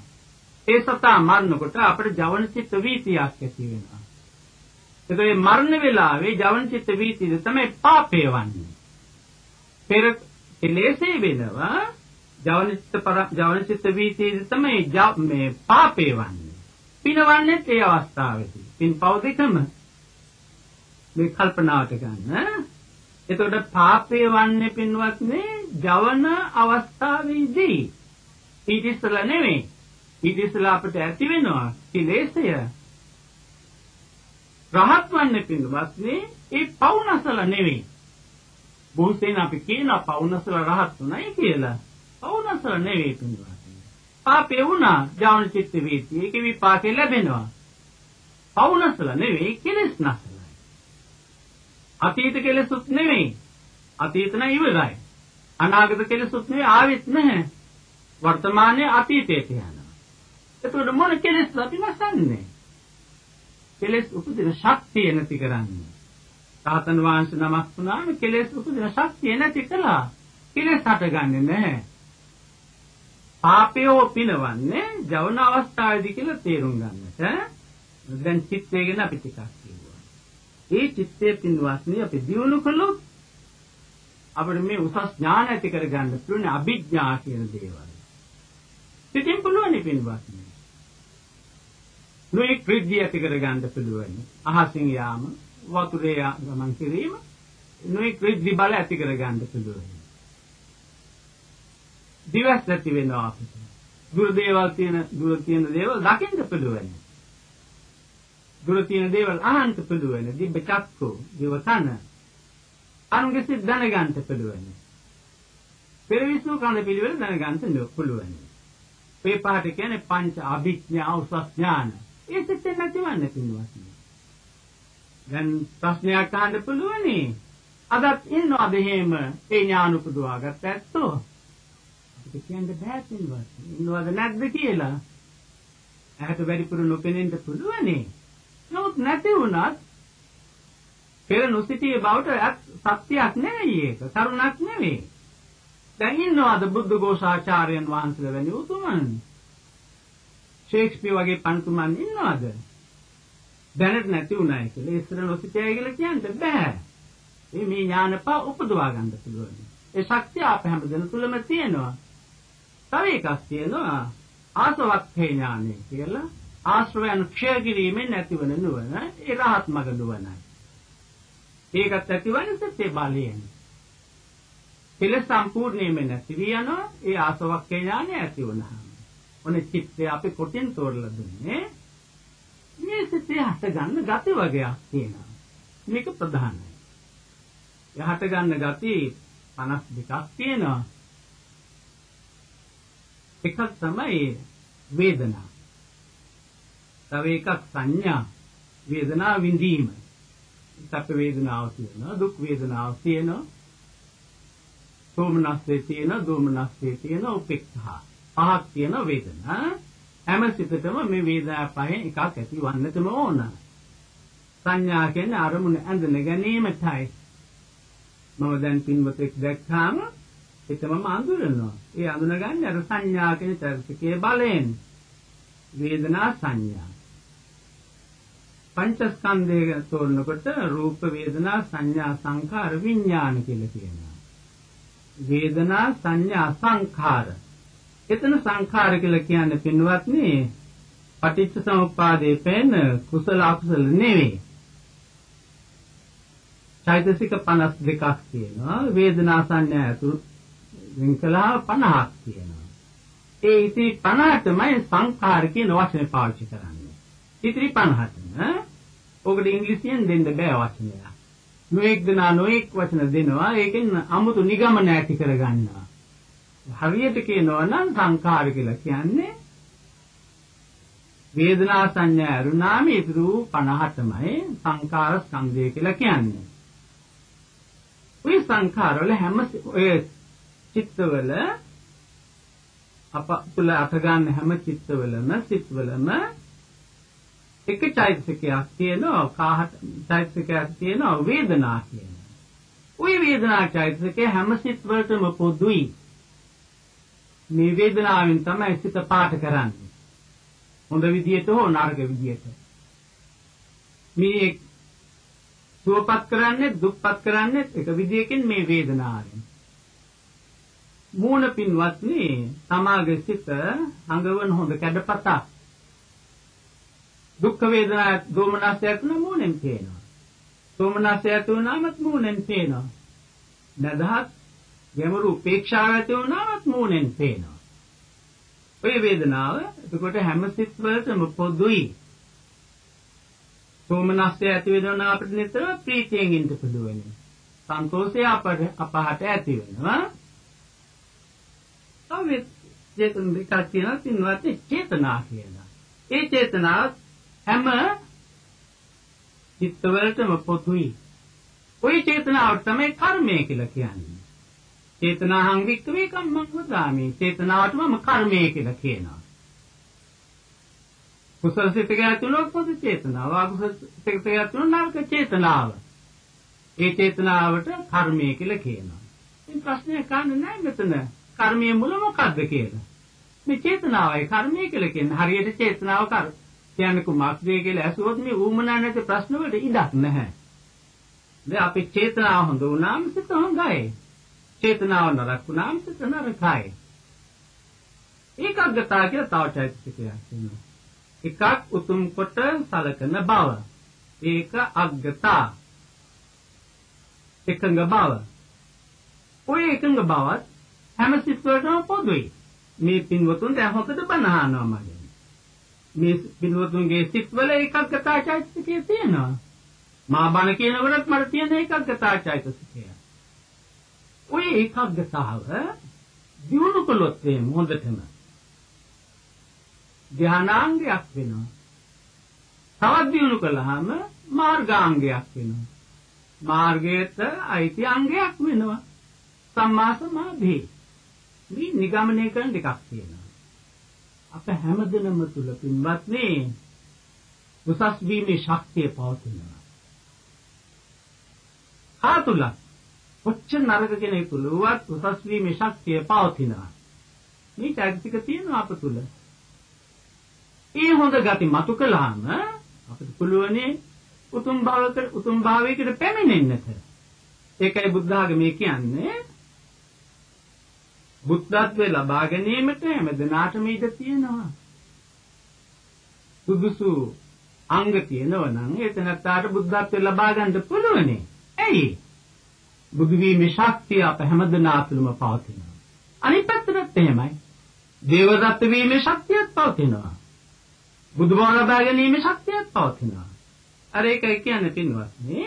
ඒ සතා මරනකොට අපිට ජවන චිත්ත වීතියක් ඇති වෙනවා. ඒකේ මරණ වෙලාවේ ජවන චිත්ත වීතිය තමයි පාපය වන්නේ. පෙර කෙලෙසේ වෙනවා ජවන චිත්ත පර ජවන චිත්ත වීතිය තමයි මේ පාපය වන්නේ. පිනවන්නේ ඒ අවස්ථාවේදී. පින් පව දෙකම මේ කල්පනාවට ගන්න. එතකොට පාපේ වන්නේ පින්වත්නි ජවන අවස්ථාවේදී ඊට ඉස්සෙල්ලා නෙමෙයි. ඊට ඉස්සෙල්ලා අපිට ඇති වෙනවා කිලේශය. රහත් වන්නේ පින්වත්නි ඒ පවුනසල නෙමෙයි. බොහෝසෙන් අපි කියන පවුනසල රහත් උනායි කියලා. පවුනසල නෙමෙයි පින්වත්නි. පාපේ වුණා ජවන චිත්ත වීති. ඒකේ විපාකේ ලැබෙනවා. පවුනසල නෙමෙයි කෙලස් නැසල. අතීත කෙලෙසුත් නෙමෙයි. අතීත නම් ඉවරයි. අනාගත කෙලෙසුත් නෙමෙයි ආවෙත් නැහැ. වර්තමානයේ අතීතයට යනවා. එතකොට මොන කෙලෙස් අපි නැසන්නේ? කෙලෙස් උපදින ශක්තිය නැති කරන්නේ. සාතන් වහන්සේ නමක් වුණාම කෙලෙස් උපදින ශක්තිය නැති කළා. කෙලෙස් හටගන්නේ නැහැ. පාපයෝ පිනවන්නේ ජවන අවස්ථාවේදී කියලා තේරුම් ගන්නට. දැන් චිත්තය ගැන අපි ටිකක් ඒ චිත්තයේ පින්වත්නි අපි දියුණු කළොත් අපිට මේ උසස් ඥාන ඇති කරගන්න පුළුවන් අභිඥා කියන දේවල්. ඉතින් පුළුවන් පින්වත්නි. නොඑක් ක්‍රිඩ්ඩිය ඇති කරගන්න පුළුවන්. අහසින් යාම, වතුරේ ගමන් කිරීම නොඑක් ක්‍රිඩ්ඩි බල ඇති කරගන්න පුළුවන්. දිවස් ඇති වෙනවා අපිට. දුර දේවල් තියෙන දුර තියෙන දේවල් දකින්න පුළුවන්. දුර තියෙන දේවල් අහන්න පුළුවන්. දිබ්බ චක්කු, දිව කන. අනුගේ සිත් දැනගන්න පුළුවන්. පෙරවිසු කන පිළිවෙල දැනගන්න පුළුවන්. මේ පාඩ කියන්නේ පංච අභිඥා උසස් ඥාන. ඒ සිත් නැතිවන්නේ පින්වත්. දැන් ප්‍රශ්නයක් අහන්න පුළුවනි. අදත් ඉන්නවද එහෙම ඒ ඥාන උපදවාගත්ත ඇත්තෝ? අපිට කියන්න බෑ පින්වත්. ඉන්නවද නැද්ද කියලා. ඇහැට වැඩිපුර නොපෙනෙන්න පුළුවනි. නමුත් නැති වුණත් පෙර නොසිටියේ බවට සත්‍යයක් නෙවෙයි ඒක. කරුණක් නෙවෙයි. දැන් ඉන්නවද බුද්ධ ഘോഷාචාර්යයන් වහන්සේලා වැනි උතුමන්? ෂේක්ස්පියර් වගේ පන්තුමන් ඉන්නවද? දැනට නැති උනායි කියලා ඉස්සර නොසිටියයි කියලා කියන්න බෑ. මේ මේ ඥානප උපදවා ගන්න පුළුවන්. ඒ ශක්තිය අප හැම දෙන තුලම තියෙනවා. තව එකක් තියෙනවා ආසවක්ඛේ ඥානය කියලා ආශ්‍රවයන් ක්ෂය කිරීමෙන් නැතිවන නුවණ ඒ රහත් මඟ නුවණයි. ඒකත් ඇතිවන්නේ සත්‍ය බලයෙන්. පිළ සම්පූර්ණයෙන්ම නැති වියනවා ඒ ආසවක්ඛේ ඥානය ඇති වුණාම. ඔනේ චිත්තය අපි කොටින් තෝරලා දුන්නේ මේ සිතේ හට ගන්න ගති වගේක් තියෙනවා. මේක ප්‍රධානයි. යහට ගන්න ගති 52ක් තියෙනවා. එකක් තමයි වේදනා. තව එකක් සංඥා. වේදනා විඳීම. සැප වේදනාව තියෙනවා, දුක් වේදනාව තියෙනවා. සෝමනස්සේ තියෙනවා, දෝමනස්සේ තියෙනවා, උපේක්ඛා. පහක් තියෙන වේදනා. හැම සිතටම මේ වේදනා පහෙන් එකක් ඇති වන්නටම ඕන. සංඥා කියන්නේ අරමුණ ඇඳන ගැනීමටයි. මම දැන් පින්වතෙක් දැක්කාම හිතමම අඳුරනවා. ඒ අඳුනගන්නේ අර සංඥා කියන චෛතසිකයේ බලයෙන්. වේදනා සංඥා. පංචස්කන්ධය තෝරනකොට රූප වේදනා සංඥා සංඛාර විඥාන කියලා කියනවා. වේදනා සංඥා සංඛාර. එතන සංඛාර කියලා කියන්නේ පින්වත්නි පටිච්ච සමුප්පාදයේ පෙන්න කුසල අකුසල නෙවෙයි. චෛතසික 52ක් තියෙනවා වේදනා සංඥා ඇතුළු විංකලා 50ක් තියෙනවා. ඒ ඉතිරි 50ටමයි සංඛාර කියන වචනේ පාවිච්චි කරන්නේ. ඉතිරි 50ටම ඔකට ඉංග්‍රීසියෙන් දෙන්න බෑ වචනය. නොඑක් දෙනා නොඑක් වචන දෙනවා. ඒකෙන් අමුතු නිගමන ඇති කරගන්නවා. හරියට කියනවා නම් සංඛාර කියලා කියන්නේ වේදනා සංඥා අරුණාම ඉතුරු 50ටමයි සංඛාර සංදේ කියලා කියන්නේ. ওই සංඛාර වල හැම ඔය චිත්තවල අප තුල අත ගන්න හැම චිත්තවලම සිත්වලම එක චෛතසිකයක් තියෙනවා කාහට චෛතසිකයක් තියෙනවා වේදනා කියන. ওই වේදනා චෛතසිකේ හැම සිත්වලටම පොදුයි. මේ වේදනාවෙන් තමයි සිත පාට කරන්නේ. හොඳ විදියට හෝ නරක විදියට. මේ සුවපත් කරන්නේ දුක්පත් කරන්නේ එක විදියකින් මේ වේදනාවෙන්. මූණ පින්වත්නි තමාගේ සිත අඟවන හොඳ කැඩපතක්. දුක් වේදනා දෝමනසයක් නමෝනෙන් පේනවා. දෝමනසයක් වුණාමත් මූණෙන් පේනවා. නදහත් ගැඹුරු උපේක්ෂාව ඇති වුණාමත් මූණෙන් පේනවා. ඔය වේදනාව එතකොට හැම සිත් වලටම පොදුයි. සෝමනස්ය ඇති වෙනවා අපිට නිතර ප්‍රීතියෙන් ඉන්න පුළුවන්. සන්තෝෂය අපට අපහට ඇති වෙනවා. තව චේතන දෙකක් තියෙනවා පින්වත් චේතනා කියලා. ඒ චේතනාව හැම චිත්තවලටම පොදුයි. ওই චේතනාව තමයි කර්මය කියලා කියන්නේ. චේතනාහං වික්කවේ කම්මං වදාමි. චේතනාවටම කර්මය කියලා කියනවා. කුසල සිතක ඇතුළොත් පොදු චේතනාව, අකුසල සිතක ඇතුළොත් නරක චේතනාව. ඒ චේතනාවට කර්මය කියලා කියනවා. ඉතින් ප්‍රශ්නේ කන්නේ නැහැ මෙතන. කර්මයේ මුල මොකද්ද කියලා. මේ චේතනාවයි කර්මය කියලා කියන්නේ හරියට චේතනාව කර කියන්නේ කුමක්ද කියලා ඇසුවොත් මේ ඌමනා නැති ප්‍රශ්න වලට ඉඩක් නැහැ. දැන් අපේ චේතනාව හොඳ වුණාම සිත හොඳයි. චේතනාව නරක වුණාම සිත නරකයි. ඒකග්ගතා කියලා තව චෛතසිකයක් තියෙනවා. එකක් උතුම් කොට සලකන බව. ඒක අග්ගතා. එකඟ බව. ඔය එකඟ බවත් හැම සිත් වලටම පොදුයි. මේ පින්වතුන් දැන් හොතට බණ අහනවා මගෙන්. මේ පින්වතුන්ගේ සිත්වල ඒකග්ගතා චෛතසිකය තියෙනවා. මා බණ කියනකොටත් මට තියෙන ඒකග්ගතා චෛතසිකය. ওই ඒකග්ගතාව දියුණු කළොත් මේ හොඳටම ධානාංගයක් වෙනවා. තවත් දියුණු කළාම මාර්ගාංගයක් වෙනවා. මාර්ගයට අයිති අංගයක් වෙනවා. සම්මා සමාධි. මේ නිගමනය කරන දෙකක් තියෙනවා. අප හැමදෙනම තුල පින්වත්නි උසස් වීමේ ශක්තිය පවතිනවා. ආතුල කොච්චර නරක කෙනෙක් තුලවත් උසස් වීමේ ශක්තිය පවතිනවා. මේ චෛතසික තියෙනවා අප තුල. ඒ හොඳ ගති මතු කළාම අපිට පුළුවනේ උතුම් භාවයකට උතුම් භාවයකට පැමිණෙන්නට. ඒකයි බුද්ධ ආගමේ කියන්නේ බුද්ධත්වයේ ලබා ගැනීමට හැමදෙනාටම ඉඩ තියෙනවා. සුදුසු අංග තියෙනවා නම් එතනට බුද්ධත්වයේ ලබා ගන්න පුළුවනේ. ඇයි? බුදු වීමේ ශක්තිය අප හැමදෙනා තුළම පවතිනවා. අනිත් පැත්තට එහෙමයි. දේවදත්ත වීමේ ශක්තියත් පවතිනවා. බුදුබව ලබා ගැනීමේ ශක්තියත් පවතිනවා. අර ඒකයි කියන්නේ පින්වත්නි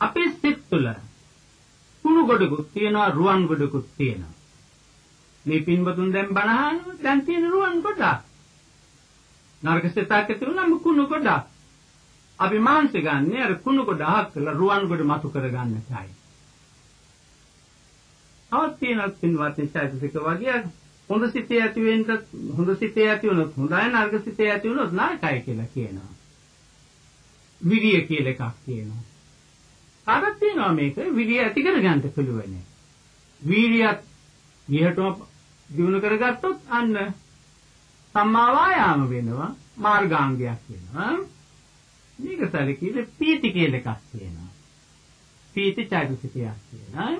අපේ සිත් තුළ කුණු ගොඩකුත් තියෙනවා රුවන් ගොඩකුත් තියෙනවා. මේ පින්වතුන් දැන් බණහන දැන් තියෙන රුවන් ගොඩක්. නරක සිතක් ඇති වුණාම කුණු ගොඩක්. අපි මාංශ ගන්න අර කුණු ගොඩ අහක් කරලා රුවන් ගොඩ මතු කරගන්නටයි. තවත් තියෙනවා පින්වත්නි චෛතසික වගේ හොඳ සිතේ ඇති වෙන්න හොඳ සිතේ ඇති වුණොත් හොඳයි නරක සිතේ ඇති වුණොත් නරකයි කියලා කියනවා. විරිය කියලා එකක් තියෙනවා. කාටත් තියෙනවා මේක විරිය ඇති කරගන්න පුළුවන්. වීරියත් ඉහටම දිනු කරගත්තොත් අන්න සම්මා වායාම වෙනවා මාර්ගාංගයක් වෙනවා. මේක සැලකීමේ පීති කියලා එකක් තියෙනවා. පීති චෛතසිකයක් තියෙනවා.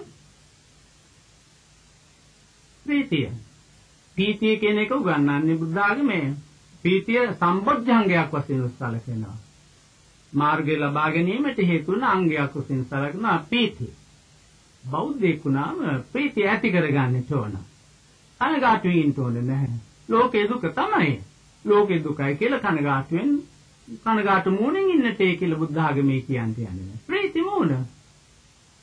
ප්‍රීතිය. පීතිය කියන එක උගන්වන්නේ බුද්ධ ආගමේ. පීතිය සම්බොජ්ජංගයක් වශයෙන් සැලකෙනවා. මාර්ගය ලබා ගැනීමට හේතු වන අංගයක් වශයෙන් සැලකනවා පීතිය. බෞද්ධයෙක් වුණාම ප්‍රීතිය ඇති කරගන්න ඕන. කනගාටු වෙන්න ඕනේ නැහැ. ලෝකේ දුක තමයි. ලෝකේ දුකයි කියලා කනගාටුවෙන් කනගාටු මූණෙන් ඉන්නට ඒ කියලා බුද්ධ ආගමේ කියන්නේ යන්නේ. ප්‍රීති මූණ.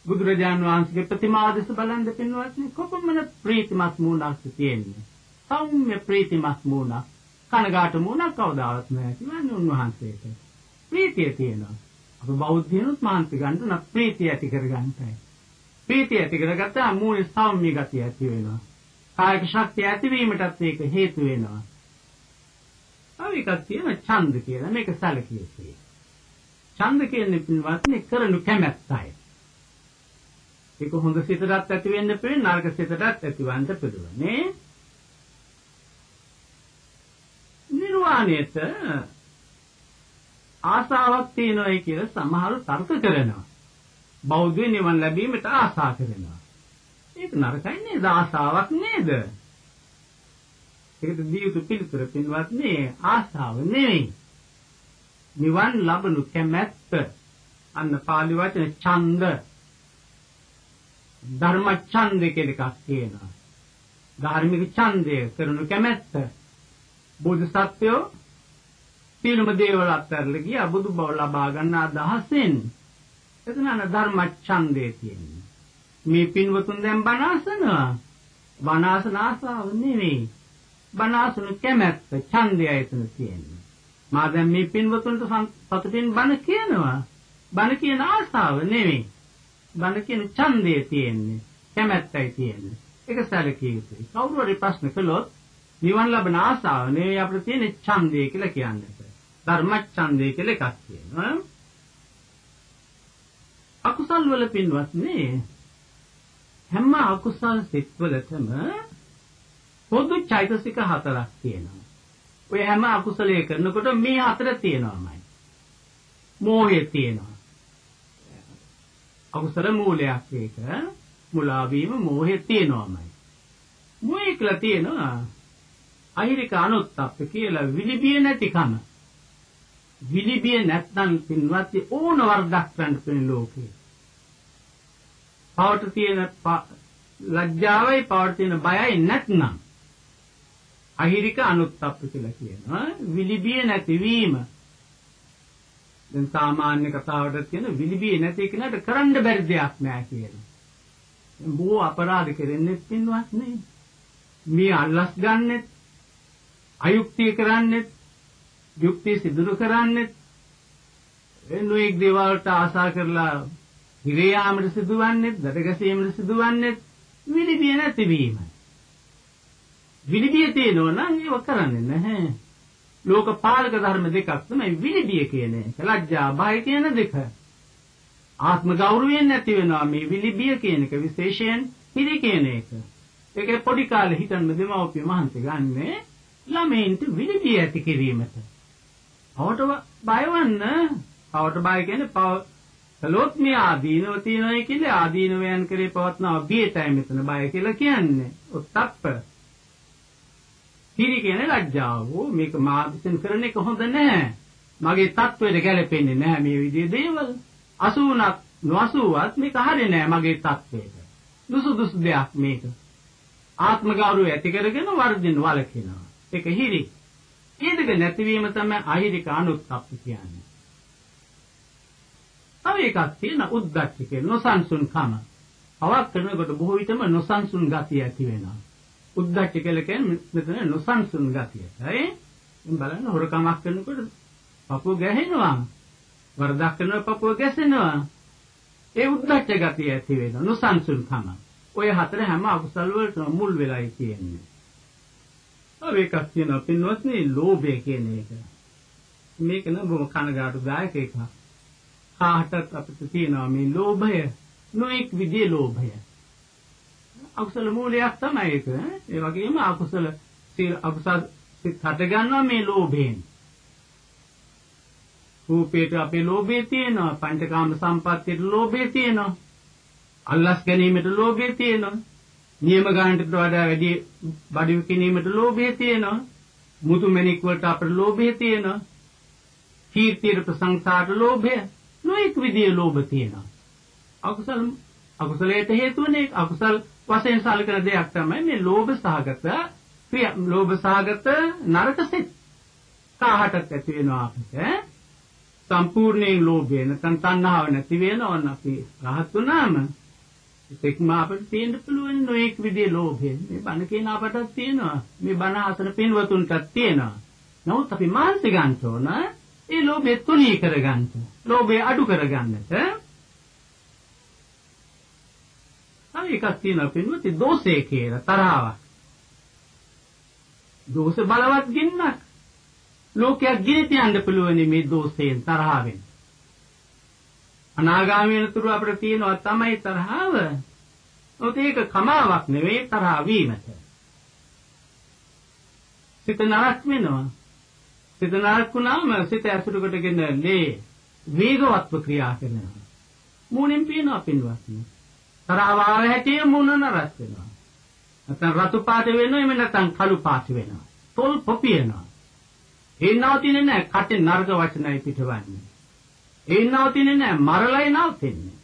බුදුරජාන් වහන්සේගේ ප්‍රතිමා දෙස බලන් දෙපින්වත්නි කොපමණ ප්‍රීතිමත් මූණක් තියෙන්නේ. සෞම්‍ය ප්‍රීතිමත් මූණක්. කනගාටු මූණක් කවදාවත් නැහැ කියන්නේ උන්වහන්සේට. ප්‍රීතිය තියෙනවා. අප බෞද්ධයනුත් මානසික ගන්න නම් ප්‍රීතිය ඇති කරගන්නයි. ප්‍රීතිය ඇති කරගත්තා මූණේ සෞම්‍ය ගතිය ඇති වෙනවා. කායික ශක්තිය ඇතිවීමටත් ඒක හේතු වෙනවා. තව එකක් තියෙනවා ඡන්ද කියලා. මේක සැලකියසේ. ඡන්ද කියන්නේ පින්වත්නි කරනු කැමැත්තයි. ඒක හොඳ සිතටත් ඇති වෙන්න පුළුවන් නරක සිතටත් ඇතිවන්න පුළුවන් නේ. නිර්වාණයට ආසාවක් තියෙනවායි කියලා සමහරව තර්ක කරනවා. බෞද්ධ නිවන් ලැබීමට ආසා කරනවා. ඒක නරකයි නේද? ආසාවක් නේද? ඒකට දී යුතු පිළිතුර පින්වත්නි ආසාව නෙවෙයි. නිවන් ලබනු කැමැත්ත. අන්න පාලි වචන ඡන්ද. ධර්ම ඡන්ද කියලා එකක් තියෙනවා. ධාර්මික ඡන්දය කරනු කැමැත්ත. බෝධිසත්වයෝ සියලුම දේවල් අත්හැරලා ගියා බුදු බව ලබා ගන්න අදහසෙන්. එතන අන ධර්ම ඡන්දේ තියෙන්නේ. මේ පින්වතුන් දැන් බණාසනවා. බණාසන ආසාව නෙවෙයි. බණාසන කැමැත්ත ඡන්දය එතන තියෙන්නේ. මා දැන් මේ පින්වතුන්ට සතුටින් බණ කියනවා. බණ කියන ආසාව නෙවෙයි. බණ කියන ඡන්දය තියෙන්නේ. කැමැත්තයි තියෙන්නේ. ඒක සැලකිය යුතුයි. කවුරු හරි ප්‍රශ්න කළොත් නිවන් ලබන ආසාව නෙවෙයි අපිට තියෙන ඡන්දය කියලා කියන්නේ. ධර්මච්ඡන්දය කියලා එකක් තියෙනවා. අකුසල් වල පින්වත්නි හැම අකුසල් සිත්වලටම පොදු චෛතසික හතරක් තියෙනවා. ඔය හැම අකුසලයේ කරනකොට මේ හතර තියෙනවාමයි. මෝහය තියෙනවා. අකුසල මූලයක් ඒක. මුලා වීම මෝහය තියෙනවාමයි. මොහේ කියලා තියෙනවා අහිරික අනුත්ප්ප කියලා විලිබිය නැතිකම. විලිබිය නැත්නම් පින්වත්නි ඕන වර්ධක් ගන්න පුළුවන් ලෝකේ. පවට තියෙන ලැජ්ජාවයි පවට තියෙන බයයි නැත්නම් අහිරික අනුත්ප්ප කියලා කියනවා. විලිබිය නැතිවීම. දැන් සාමාන්‍ය කතාවට කියන විලිබිය නැති කෙනාට කරන්න බැරි දෙයක් නෑ කියනවා. බොහෝ අපරාධ කෙරෙන්නේ පින්වත් නේ. මේ අල්ලස් ගන්නෙත් අයුක්තිය කරන්නෙත් යුක්තිය සිදුරු කරන්නෙත් එන්නෝෙක් දේවල්ට ආසා කරලා හිරේ යාමට සිදුවන්නෙත් දඩගැසීමට සිදුවන්නෙත් විලිබිය නැතිවීම. විලිබිය තියෙනවා නම් ඒව කරන්නේ නැහැ. ලෝක පාලක ධර්ම දෙකක් තමයි විලිබිය කියන එක. ලැජ්ජා බය කියන දෙක. ආත්ම ගෞරවයෙන් නැති වෙනවා මේ විලිබිය කියන එක විශේෂයෙන් හිරි කියන එක. ඒකේ පොඩි කාලේ හිතන්න දෙමව්පිය මහන්සි ගන්නේ ළමයින්ට විලිබිය ඇති කිරීමට. අවට බයවන්න. අවට බය කියන්නේ පව කළොත් මේ ආදීනව තියනයි කියලා ආදීනවයන් කරේ පවත්නවා බියටයි මෙතන බය කියලා කියන්නේ. ඔත්තප්ප. හිරි කියන්නේ ලැජ්ජාව. මේක මා විසින් කරන එක හොඳ නෑ. මගේ තත්වයට ගැලපෙන්නේ නෑ මේ විදිහේ දේවල්. 80ක් නොඅසුවත් මේක හරිය නෑ මගේ තත්වයට. දුසුදුසු දෙයක් මේක. ආත්ම ගෞරවය ඇති කරගෙන වර්ධින වලකිනවා. ඒක හිරි. ඊදක නැතිවීම තමයි අහිරික අනුත්ප්ප කියන්නේ. තව එකක් තියෙන උද්දච්ච කියන නොසන්සුන්කම. අවක් කරනකොට බොහෝ විටම නොසන්සුන් ගතිය ඇති වෙනවා. උද්දච්ච කියලා කියන්නේ මෙතන නොසන්සුන් ගතිය. හරි? බලන්න හොරකමක් කරනකොට පපුව ගැහෙනවා. වරදක් කරනකොට පපුව ගැසෙනවා. ඒ උද්දච්ච ගතිය ඇති වෙනවා. නොසන්සුන්කම. ඔය හතර හැම අකුසල් වලටම මුල් වෙලායි තියෙන්නේ. තව එකක් තියෙනවා පින්වත්නි ලෝභය කියන එක. මේක නම් බොහොම කනගාටුදායක එකක්. කාටත් අපිට තියෙනවා මේ ලෝභය නොඑක් විදිහේ ලෝභය. අකුසල මූලයක් තමයි ඒක. ඒ වගේම අකුසල සීල අකුසල සිත් හට ගන්නවා මේ ලෝභයෙන්. රූපේට අපේ ලෝභය තියෙනවා, පංචකාම සම්පත්තියට ලෝභය තියෙනවා. අල්ලස් ගැනීමට ලෝභය තියෙනවා. නියම ගානට වඩා වැඩි බඩු කිනීමට ලෝභය තියෙනවා. මුතු මැණික් වලට අපට ලෝභය තියෙනවා. කීර්තියට ප්‍රශංසාට ලෝභය නොඑක් විදිහේ ලෝභ තියෙනවා. අකුසල අකුසලයට හේතු වෙන්නේ අකුසල් වශයෙන් සලකන දෙයක් තමයි මේ ලෝභ සහගත ක්‍රියා ලෝභ සහගත නරක සිත්. කාහටත් ඇති වෙනවා අපිට සම්පූර්ණයෙන් ලෝභය නැත්නම් තණ්හාව නැති වෙනවන්න අපි රහත් වුණාම ඒකම අපිට තියෙන්න පුළුවන් නොඑක් විදිහේ ලෝභය. මේ බණ කියන අපටත් තියෙනවා. මේ බණ අතර පින්වතුන්ටත් තියෙනවා. නමුත් අපි මානසික ගන්න ඕන ඒ ලෝභය තුනී කරගන්න. ලෝභය අඩු කරගන්නට. තව එකක් තියෙනවා පින්වතුනි දෝෂය කියලා තරාවක්. දෝෂ බලවත් ගින්නක්. ලෝකයක් ගිනි තියන්න පුළුවන් මේ දෝෂයෙන් තරහවෙන්. අනාගාමී වෙනතුරු අපිට තියෙනවා තමයි තරහව. ඔත ඒක කමාවක් නෙවෙයි තරහ වීමට. සිත නරක වෙනවා. සිත නරක වුණාම සිත ඇසුරු කොටගෙන ලේ වේගවත්ව ක්‍රියා කරනවා. මූණෙන් පේනවා පින්වත්නි. තරහව ආව හැටි මූණ නරක වෙනවා. නැත්නම් රතු පාට වෙනවා එමෙ නැත්නම් කළු පාට වෙනවා. තොල් පොපියනවා. ඒ නවතින්නේ නැහැ කටේ නර්ග වචනයි පිටවන්නේ. ඒ නවතින්නේ නැහැ මරලයි නවතින්නේ.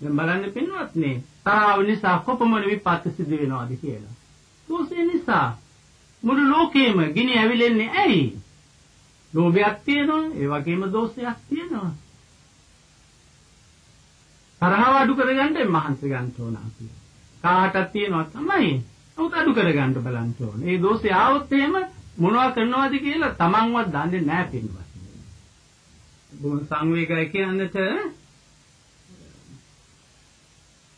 දැන් බලන්න පින්වත්නි තරාව නිසා කොපමණ විපත් සිදු වෙනවද කියලා. දෝෂේ නිසා මුළු ලෝකෙම ගිනි ඇවිලෙන්නේ ඇයි? ලෝභයක් තියෙනවා ඒ වගේම දෝෂයක් තියෙනවා. තරහව අඩු කරගන්න මහන්සි ගන්න ඕන අපි. කාටත් තියෙනවා තමයි. නමුත් අඩු කරගන්න බලන්න ඕන. ඒ දෝෂය ආවොත් එහෙම මොනවා කරනවද කියලා තමන්වත් දන්නේ නැහැ පින්වත්. බොහොම සංවේගය කියන්නට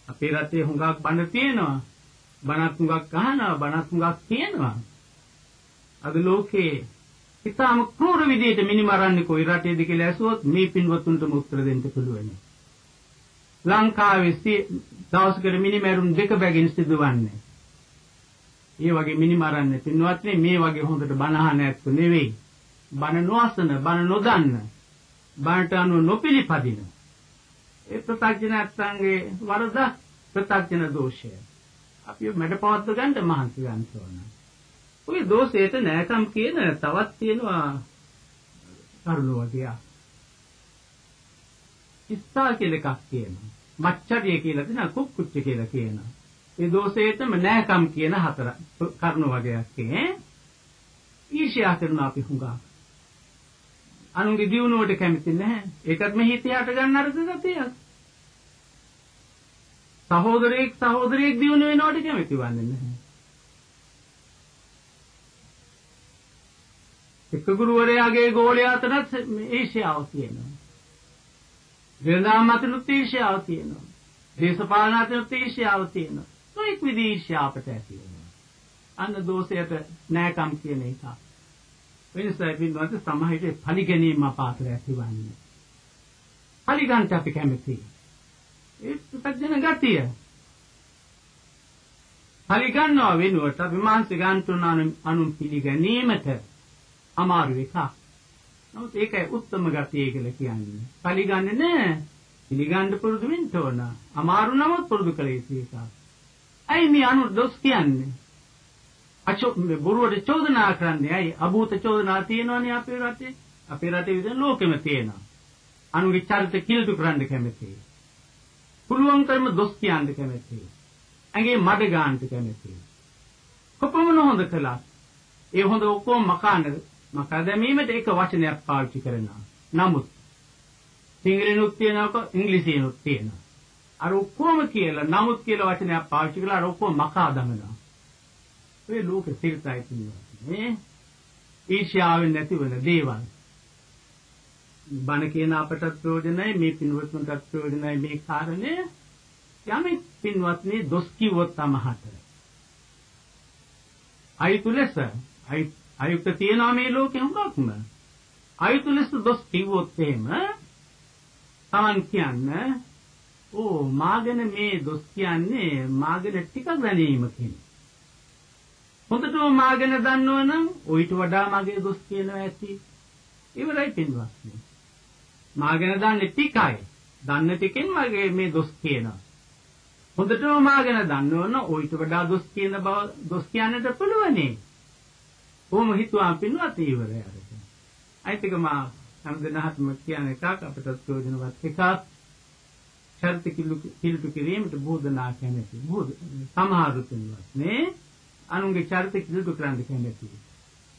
අපේ රටේ හුඟක් බණ තියෙනවා. බණක් හුඟක් අහනවා, බණක් හුඟක් කියනවා. අද ලෝකේ ඉතාම ක්‍රූර විදිහට මිනිමරන්නේ කොයි රටේද කියලා ඇසුවොත් මේ පින්වත්තුන්ටම උත්තර දෙන්න පුළුවන්. ලංකාවේ දවසකට මිනිමරුන් දෙක බැගින් සිදුවන්නේ. ඒ වගේ මිනිමරන්නේ පින්වත්නි මේ වගේ හොඳට බණ අහන ඇත්තු නෙවෙයි. බණ නොඅසන, බණ නොදන්න, බණට අනුව නොපිළිපදින. ඒ ප්‍රත්‍යඥයන්ගේ වරද ප්‍රත්‍යඥ දෝෂය. අපි මඩපවත්ව ගන්න මහන්සි ගන්න ඕන. ඔය දෝෂයට නෑකම් කියන තවත් තියෙනවා කරුණු වගේ. ඉස්සා කියලා එකක් කියනවා. මච්චරිය කියලා දෙනවා කුක්කුච්ච කියලා කියනවා. ඒ දෝෂේතම නෑකම් කියන හතර කරුණු වගේක් ඈ ඊර්ෂ්‍යා කරන අපි හුඟා අනුන්ගේ දියුණුවට කැමති නැහැ ඒකත් මේ හිතේ හට ගන්න අර්ථ ගතියක් සහෝදරයෙක් සහෝදරියෙක් දියුණු වෙනවට කැමති වන්නේ නැහැ එක ගුරුවරයාගේ ගෝලයා අතරත් ඊර්ෂ්‍යාව තියෙනවා වෙනදාම අතනුත් ඊර්ෂ්‍යාව තියෙනවා දේශපාලන අතනුත් ඊර්ෂ්‍යාව තියෙනවා නොඑක් විදිහේ ඊර්ෂ්‍යාවට ඇති වෙනවා. අන්න දෝෂයට නෑකම් කියන එක. වෙනසයි පින්වත් සමහිතේ පරිගැනීම පාත්‍ර ඇතිවන්නේ. පරිගන්ට අපි කැමති. ඒ පුතජන ගතිය. පරිගන්නවා වෙනුවට අපි මානසික ගන්තුන අනුන් පිළිගැනීමට අමාරු එකක්. නමුත් ඒකයි උත්තරම ගතිය කියලා කියන්නේ. පරිගන්නේ නෑ. පිළිගන්න පුරුදු වෙන්න ඕන. අමාරු නමුත් පුරුදු කළ යුතු එකක්. ඇයි මේ අනු දොස් කියන්නේ? අචෝ බොරුවට චෝදනා කරන්නේ ඇයි? අභූත චෝදනා තියෙනවනේ අපේ රටේ. අපේ රටේ විතර ලෝකෙම තියෙනවා. අනුගේ චරිත කිල්තු කරන්න කැමතියි. පුළුවන් තරම දොස් කියන්න කැමතියි. ඇඟේ මඩ ගන්නට කැමතියි. කොපමණ හොඳ කළා. ඒ හොඳ ඔක්කොම මකාන මකා දැමීමට එක වචනයක් පාවිච්චි කරනවා. නමුත් සිංහලෙනුත් තියෙනවා ඉංග්‍රීසියෙනුත් තියෙනවා. අර ඔක්කොම කියලා නමුත් කියලා වචනයක් පාවිච්චි කළා අර ඔක්කොම මකා දමනවා. ඔය ලෝකෙ සිරිතයි තියෙනවා. නේ? ඊර්ෂ්‍යාවෙන් නැතිවන දේවල්. බණ කියන අපටත් ප්‍රයෝජනයි මේ පින්වත්තුන්ටත් ප්‍රයෝජනයි මේ කාරණේ යමෙක් පින්වත්නි දොස් කිව්වොත් තමහට. අයිතු ලෙස අයුක්ත තියනවා මේ ලෝකේ හුඟක්ම. අයුතු ලෙස දොස් කිව්වොත් එහෙම Taman කියන්න ඕ මාගෙන මේ දොස් කියන්නේ මාගෙන ටික ගැනීම කියන. හොඳටම මාගෙන දන්නවනම් ඌට වඩා මගේ දොස් කියනවා ඇති. ඉවරයි පින්වත්නි. මාගෙන දන්නේ ටිකයි. දන්න ටිකෙන් මගේ මේ දොස් කියනවා. හොඳටම මාගෙන දන්නවනම් ඌට වඩා දොස් කියන බව දොස් කියන්නට පුළුවනේ. කොහොම හිතුවා පින්වත් ඉවරයි අර. අයිතික මා හැමදෙනාටම කියන එකක් අපිට ප්‍රයෝජනවත් එකක්. චරිත කිලුටු කිරීමට බෝධනා කැමැති. බෝධ සමහරු තුන්වත් නේ අනුන්ගේ චරිත කිලුටු කරන්න කැමැති.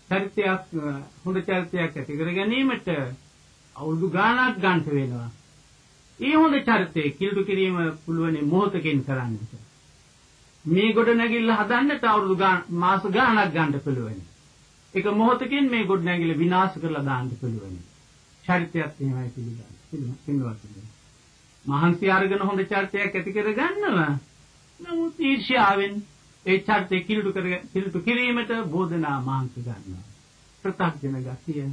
චරිතයක් හොඳ චරිතයක් ඇති කර ගැනීමට අවුරුදු ගාණක් ගන්න වෙනවා. ඒ හොඳ චරිතය කිලුටු කිරීම පුළුවන් මොහොතකින් කරන්නට. මේ ගොඩ නැගිල්ල හදන්නට අවුරුදු මාස ගාණක් ගන්න පුළුවන්. එක මොහොතකින් මේ ගොඩ නැගිල්ල විනාශ කරලා දාන්න පුළුවන්. චරිතයත් එහෙමයි පිළිගන්න. පිළිගන්න. මහන්සි අරගෙන හොඳ චරිතයක් ඇති කර ගන්නවා. නමුත් ඊර්ෂ්‍යාවෙන් ඒ චරිතය කිලුට කර කිලුට කිරීමට බෝධනා මහන්සි ගන්නවා. ප්‍රත්‍යක්ෂන ගතිය.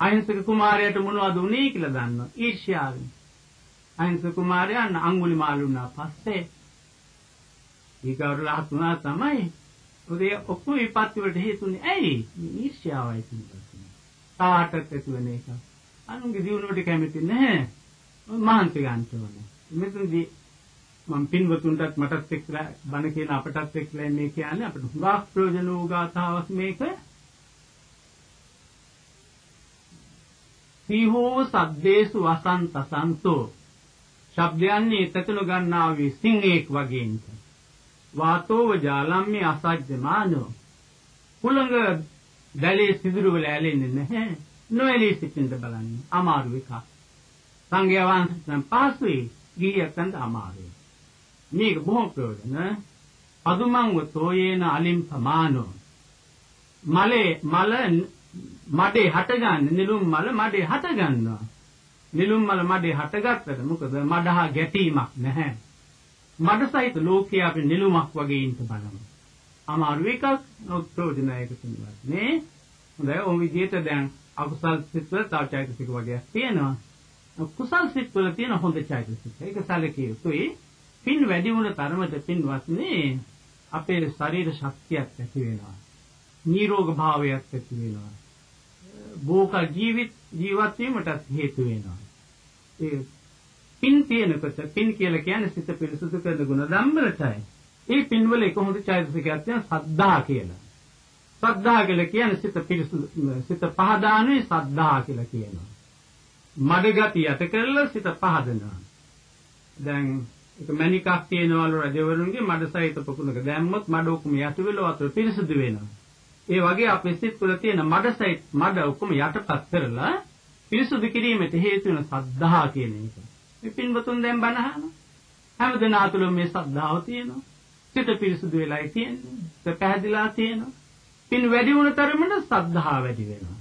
අහිංසක කුමාරයාට මොනවද උනේ කියලා දන්නවා. ඊර්ෂ්‍යාවෙන්. අහිංසක කුමාරයා අඟුලිමාල වුණා පස්සේ ඊකවර රහත් වුණා තමයි. ඔතේ ඔක්කොම විපත්ති වලට හේතුනේ ඇයි? ඊර්ෂ්‍යාවයි කියන්නේ. තාටත් ඇති වෙන එක. අනුන්ගේ දිනුවට කැමති නැහැ. මහන්සි ගන්න ඕනේ. මෙතනදී මම පින්වතුන්ටත් මටත් එක්කලා බණ කියන අපටත් එක්කලා මේ කියන්නේ අපිට හුඟක් ප්‍රයෝජන වූ ගාථාවක් මේක. සීහෝ සද්දේසු වසන්ත සන්තෝ ශබ්දයන්නේ තතන ගන්නා වී සිංහෙක් වගේන්ට වාතෝව ජාලම්මි අසජ්ජමානෝ කුලඟ දැලේ සිදුරු වල ඇලෙන්නේ නැහැ නොඇලී සිටින්න බලන්න අමාරු එකක් සංඝයා වහන්සේට පහසුයි ගිහියන්ට අමාරුයි. මේක බොහොම ප්‍රයෝජන. අදුමංව තෝයේන අලිම් ප්‍රමාණෝ. මලේ මල මඩේ හටගන්න නිලුම් මල මඩේ හට ගන්නවා. නිලුම් මල මඩේ හටගත්තට මොකද මඩහා ගැටීමක් නැහැ. මඩ සහිත ලෝකයේ අපි නිලුමක් වගේ ඉන්න බලමු. අමාරු එකක් නොත්ෝජනයක තුනවත් නේ. හොඳයි ඔය විදිහට දැන් අකුසල් සිත්වල තව චෛතසික වගේක් තියෙනවා. කුසල් සිත් වල තියෙන හොඳ චෛතසික. ඒක සැලකිය යුතුයි. පින් වැඩි වුණ තරමට පින්වත්නි අපේ ශරීර ශක්තියක් ඇති වෙනවා. නිරෝග භාවයක් ඇති වෙනවා. බෝක ජීවිත ජීවත් වීමට හේතු වෙනවා. ඒ පින් තියෙනකොට පින් කියලා කියන්නේ සිත පිරිසුදු කරන ගුණ ධම්මලටයි. ඒ පින් වල එක හොඳ චෛතසිකයක් තියෙන සද්ධා කියලා. සද්ධා කියලා කියන්නේ සිත පිරිසුදු සිත පහදානුයි සද්ධා කියලා කියනවා. මඩ ගති යට කරලා සිත පහදනවා. දැන් ඒක මණිකක් තියෙනවලු රජවරුන්ගේ මඩ සහිත පොකුණක දැම්මොත් මඩ ඔක්කොම යට වෙලා වතුර පිරිසිදු වෙනවා. ඒ වගේ අපේ සිත් තුළ තියෙන මඩ සහිත මඩ ඔක්කොම යටපත් කරලා පිරිසුදු කිරීමට හේතු වෙන සද්ධා කියන එක. මේ පින්වතුන් දැන් බනහන හැම දෙනා තුළ මේ සද්ධාව තියෙනවා. සිත පිරිසුදු වෙලායි තියෙන්නේ. සිත පැහැදිලා තියෙනවා. පින් වැඩි වුණ තරමට සද්ධා වැඩි වෙනවා.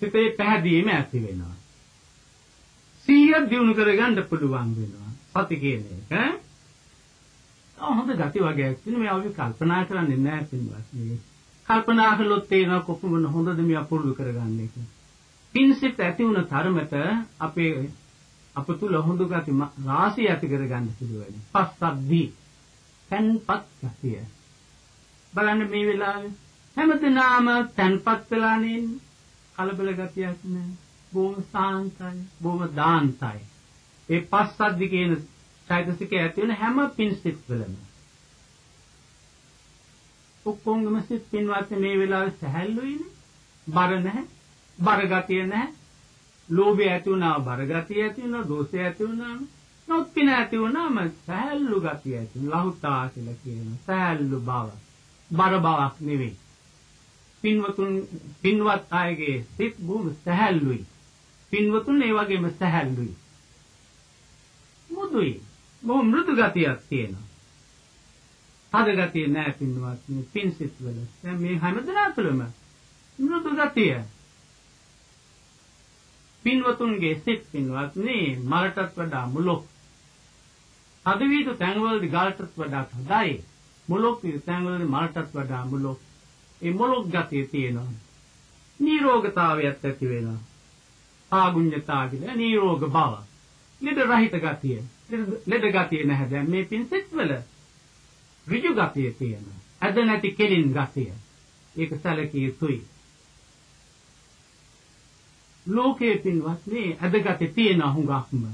සිතේ පැහැදීම ඇති වෙනවා. සිහිය දිනු කරගන්න පුළුවන් වෙනවා. සති කියන එක ඈ. හොඳ ගති වගේක් තියෙන මේ අපි කල්පනා කරන්නේ නැහැ පින්වත්. කල්පනා කළොත් තේරෙනවා කොපමණ හොඳද මේ අපුරුදු කරගන්නේ කියලා. පින්සිත ඇති වුණ තරමට අපේ අප තුල හොඳ ගති රාශිය ඇති කරගන්න පුළුවන්. පස්සද්ධි තන්පත් ගතිය. බලන්න මේ වෙලාවේ හැමදෙනාම තන්පත් වෙලා නෙන්නේ. කලබල ගතියක් නැහැ. බොහොම සාන්තයි, බොහොම දාන්තයි. ඒ පස්සද්ධි කියන චෛතසිකය ඇති වෙන හැම පින්සිත වලම ඔක්කොංගම සිත් පින්වත් මේ වෙලාවේ සැහැල්ලුයිනේ. බර නැහැ. බර ගතිය නැහැ. ලෝභය ඇති වුණා බර ගතිය ඇති වුණා, දෝෂය ඇති වුණා. නොත් පින ඇති වුණාම සැහැල්ලු ගතිය ඇති වුණා. ලහුතා කියලා කියනවා. සැහැල්ලු බව. බර බවක් නෙවෙයි. පින්වතුන් පින්වත් අයගේ සිත් බොහොම සැහැල්ලුයි. පින්වතුන් ඒ වගේම සැහැල්ලුයි. මුදුයි. බොහොම මෘදු ගතියක් තියෙනවා. හදගතිය නෑ පින්වත් මේ පින්සිට වල. දැන් මේ හැමදෙනා තුළම මෘදු ගතිය. පින්වතුන්ගේ සිත් පින්වත් නේ මලටත් වඩා මුලොක්. හදවීතු තැන්වලදී ගාලටත් වඩා හදයි. මුලොක් වී තැන්වලදී මලටත් වඩා මුලොක්. ඒ මුලොක් ගතිය තියෙනවා. නිරෝගතාවයත් ඇති වෙනවා. ආගුඤ්ඤතා කියලා නිරෝග බව. ලෙඩ රහිත ගතිය. ලෙඩ ගතිය නැහැ දැන් මේ පින්සිට වල. ඍජු ගතිය තියෙනවා. ඇද නැති කෙලින් ගතිය. ඒක සැලකිය යුතුයි. ලෝකයේ පින්වත්නි ඇද ගතිය තියෙන හුඟක්ම.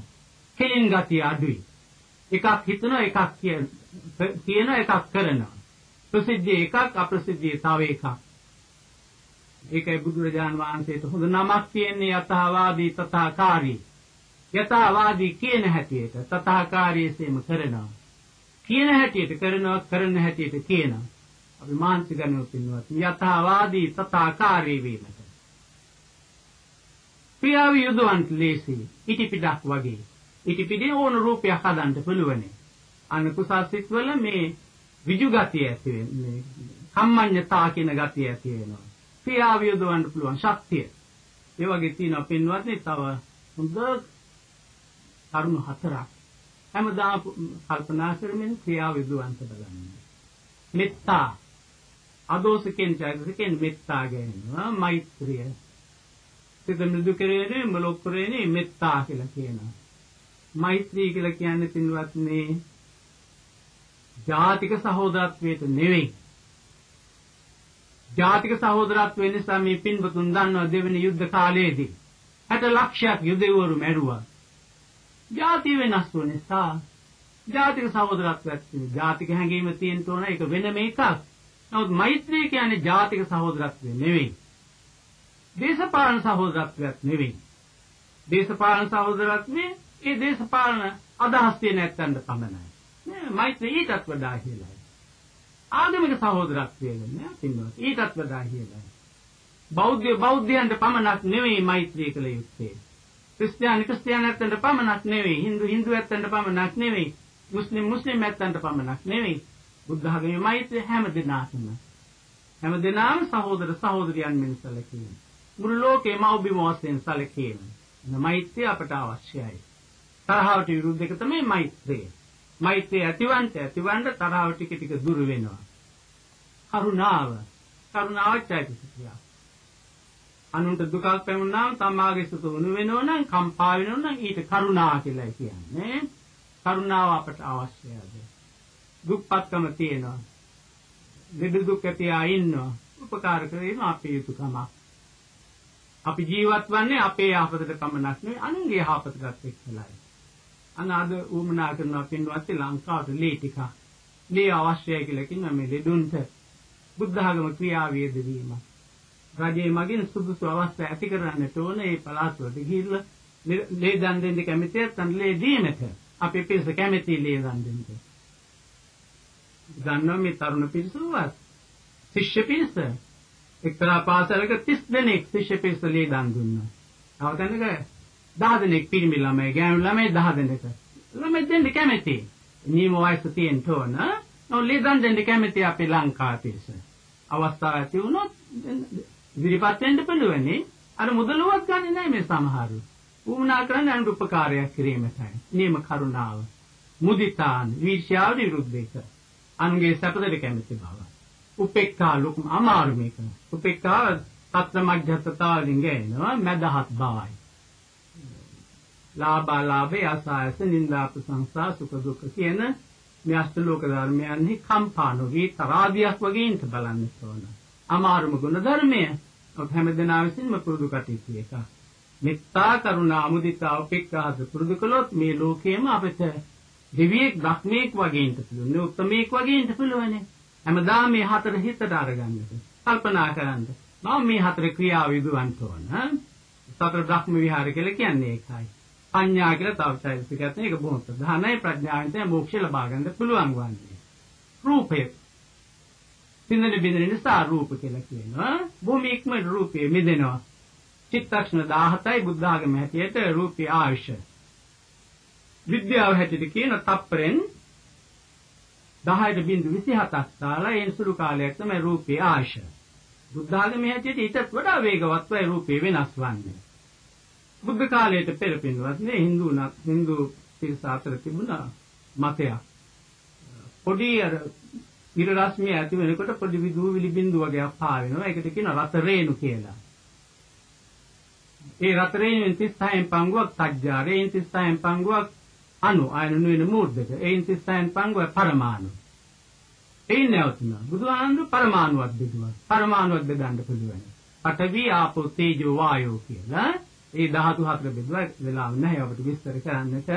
කෙලින් ගතිය අඩුයි. එකක් හිතනවා එකක් කියන කියන එකක් කරනවා. ප්‍රසිද්ධිය එකක් අප්‍රසිද්ධිය තව එකක්. ඒකයි බුදුරජාන් වහන්සේට හොඳ නමක් තියෙන්නේ යතහවාදී තථාකාරී. යතහවාදී කියන හැටියට තථාකාරීසේම කරනවා. කියන හැටියට කරනවා කරන හැටියට කියනවා. අපි මානසික ගන්නොත් ඉන්නවත් යථාවාදී තථාකාරී වීමට. ක්‍රියාව යොදවන්ට ලේසි. ඉටිපිටක් වගේ. ඉටිපිටේ ඕන රූපයක් හදන්න පුළුවන්. අන්න කුසාසිත වල මේ විජු ගතිය ඇති වෙන්නේ. කම්මඤ්ඤතා කියන ගතිය ඇති වෙනවා. ක්‍රියාව යොදවන්න පුළුවන් ශක්තිය. ඒ වගේ තියෙනවා පින්වත්නි තව හොඳ කරුණු හතරක් හැමදාම කල්පනා කරමින් ක්‍රියාව යොදවන්ට බලන්න. මෙත්තා අදෝසකෙන් චෛතසිකෙන් මෙත්තා ගන්නවා මෛත්‍රිය. සිත මෘදු කරේනේ මොලොක් කරේනේ මෙත්තා කියලා කියනවා. මෛත්‍රී කියලා කියන්නේ පින්වත් මේ ජාතික සහෝදරත්වයට නෙවෙයි. ජාතික සහෝදරත්වය නිසා මේ පින්වතුන් දන්නවා දෙවෙනි යුද්ධ කාලයේදී 60 ලක්ෂයක් යුදෙවරු මැරුවා. ජාතිය වෙනස් වූ නිසා ජාතික සහෝදරත්වයක් තියෙනවා. ජාතික හැඟීම තියෙන්න ඕන ඒක වෙනම එකක්. නමුත් මෛත්‍රිය කියන්නේ ජාතික සහෝදරත්වය නෙවෙයි. දේශපාලන සහෝදරත්වයක් නෙවෙයි. දේශපාලන සහෝදරත්වයේ ඒ දේශපාලන අදහස් තියෙන නැත්තන්ට පමණයි. නෑ මෛත්‍රිය ඊටත් වඩා ඉහළයි. ආගමික සහෝදරත්වය නෑ පින්වත් ඊටත් වඩා ඉහළයි. බෞද්ධ බෞද්ධයන්ට පමණක් නෙවෙයි මෛත්‍රිය කළ යුත්තේ. ක්‍රිස්තියානි ක්‍රිස්තියානියන්ට පමණක් නෙවෙයි හින්දු හින්දුයන්ට පමණක් නෙවෙයි මුස්ලිම් මුස්ලිම්යන්ට පමණක් නෙවෙයි බුද්ධ ධර්මයේ මෛත්‍රිය හැම දිනාටම හැම දිනාම සහෝදර සහෝදරියන් මෙන් සැලකීම මුළු ලෝකේම ඔබිම වශයෙන් සැලකීම මෛත්‍රිය අපට අවශ්‍යයි තරහවට විරුද්ධ එක තමයි මෛත්‍රිය මෛත්‍රිය ඇතිවන්ට ඇතිවන්ට තරහව ටික ටික දුර වෙනවා කරුණාව කරුණාව චෛතසිකය අනුන්ට දුකක් පැමුණාම තමාගේ සිත උණු වෙනෝ නම් කම්පා වෙනෝ නම් ඊට කරුණා කියලා කියන්නේ. කරුණාව අපට අවශ්‍යයි. දුක්පත්කම තියෙනවා. දෙඩ දුක් ඇතියා ඉන්නවා. උපකාර කිරීම අපේ යුතුයකමක්. අපි ජීවත් වන්නේ අපේ යහපතට පමණක් නෙවෙයි අනුන්ගේ යහපතටත් එක්කලයි. අන්න අද උමනා කරනවා පින්වත් ලංකාවට ලේ ටික. ලේ අවශ්‍යයි කියලා කියන මේ ලෙඩුන්ට බුද්ධ ආගම ක්‍රියාවේද වීමක්. රජයේ මගින් සුදුසු අවස්ථා ඇති කරන්නට ඕන ඒ පළාත් වලට ගිහිල්ලා ලේ දන් දෙන්න කැමති නැත්නම් ලේ දීමට අපේ පිරිස කැමැති ලේ දන් දෙන්න. දන්නවා මේ තරුණ පිරිසවත් ශිෂ්‍ය පිරිස එක්තරා පාසලක 30 දෙනෙක් ශිෂ්‍ය පිරිස ලේ දන් දුන්නා. අවතනක 10 දෙනෙක් පිරිමි ළමයි ගෑනු ළමයි 10 දෙනෙක්. ළමයි දෙන්න කැමැති. නියම වයස තියෙන්න ඕන. නෝ ලේ දන් දෙන්න කැමැති අපේ ලංකා පිරිස. අවස්ථාවක් ඇති වුණොත් ඉදිරිපත් වෙන්න පුළුවන්නේ. අර මුදලුවක් ගන්නේ නැහැ මේ සමහරු. උවමනා කරන්නේ අනුර උපකාරයක් කිරීමටයි. නියම කරුණාව. මුදිතාන් විශ්‍යාව විරුද්ධ එක. අනුගේ සැපදට කැමති බව. උපේක්ඛා ලොකුම අමාරු මේක. උපේක්ඛා තත්ත්ව මධ්‍යස්ථතාවලින් ගේනවා මදහත් බවයි. ලාභා ලාභේ අසායස නින්දා ප්‍රශංසා සුඛ දුක්ඛ කියන මේ අෂ්ටලෝක ධර්මයන්හි කම්පා නොවි තරාදියක් වගේ ඉන්න බලන්න ඕන. අමාරුම ගුණ ධර්මය. ඔබ හැමදෙනා විසින්ම පුරුදු කටයුතු එක. මෙත්තා කරුණා මුදිතා උපේක්ඛාද පුරුදු කළොත් මේ ලෝකයේම අපිට දෙවියෙක් ධක්මේක් වගේ ඉන්න පුළුවන්. උත්තමේක් වගේ ඉන්න පුළුවන්. හැමදාම මේ හතර හිතට අරගන්නට. කල්පනා කරන්න. මම මේ හතර ක්‍රියාව යොදවන්න ඕන. සතර ධක්ම විහාර කියලා කියන්නේ ඒකයි. අඤ්ඤා කියලා තව චෛතසිකයක් තියෙන එක බොහොම ප්‍රධානයි ප්‍රඥාවෙන් තමයි මොක්ෂ ලබා ගන්න පුළුවන් වන්නේ. රූපය. සින්නන බින්දන නිසා රූප කියලා කියනවා. භූමි ඉක්ම රූපේ මිදෙනවා. චිත්තක්ෂණ 17යි බුද්ධ ආගම හැටියට රූපී ආයුෂ. විද්‍යාව හැටියට කියන තප්පරෙන් 10ට බිඳු 27ක් දාලා එන් සුළු කාලයක් තමයි රූපී ආයුෂ. බුද්ධ ආගමේ හැටියට ඊටත් වඩා වේගවත්වයි රූපේ වෙනස් වන්නේ. බුද්ධ කාලයට පෙර පින්වත්නි Hindu Hindu පිරිස අතර තිබුණා මතයක්. පොඩි අර ඉර රශ්මිය ඇති වෙනකොට පොඩි විදුවිලි බිඳු වගේක් පාවෙනවා. ඒකට කියනවා රත රේණු කියලා. ඒ රත රේණුවෙන් 36න් පංගුවක් සජ්ජාරයෙන් 36න් පංගුවක් අණු අයන වෙන මූර්ධක. එයින් 36න් පංගුව පරමාණු. එයින් නැවතුණා. බුදුහාමුදුරු පරමාණුවක් බෙදුවා. පරමාණුවක් බෙදන්න පුළුවන්. පඨවි ආපෝ තේජෝ වායෝ කියලා ඒ ධාතු හතර බෙදුවා වෙලාව නැහැ අපිට විස්තර කරන්නට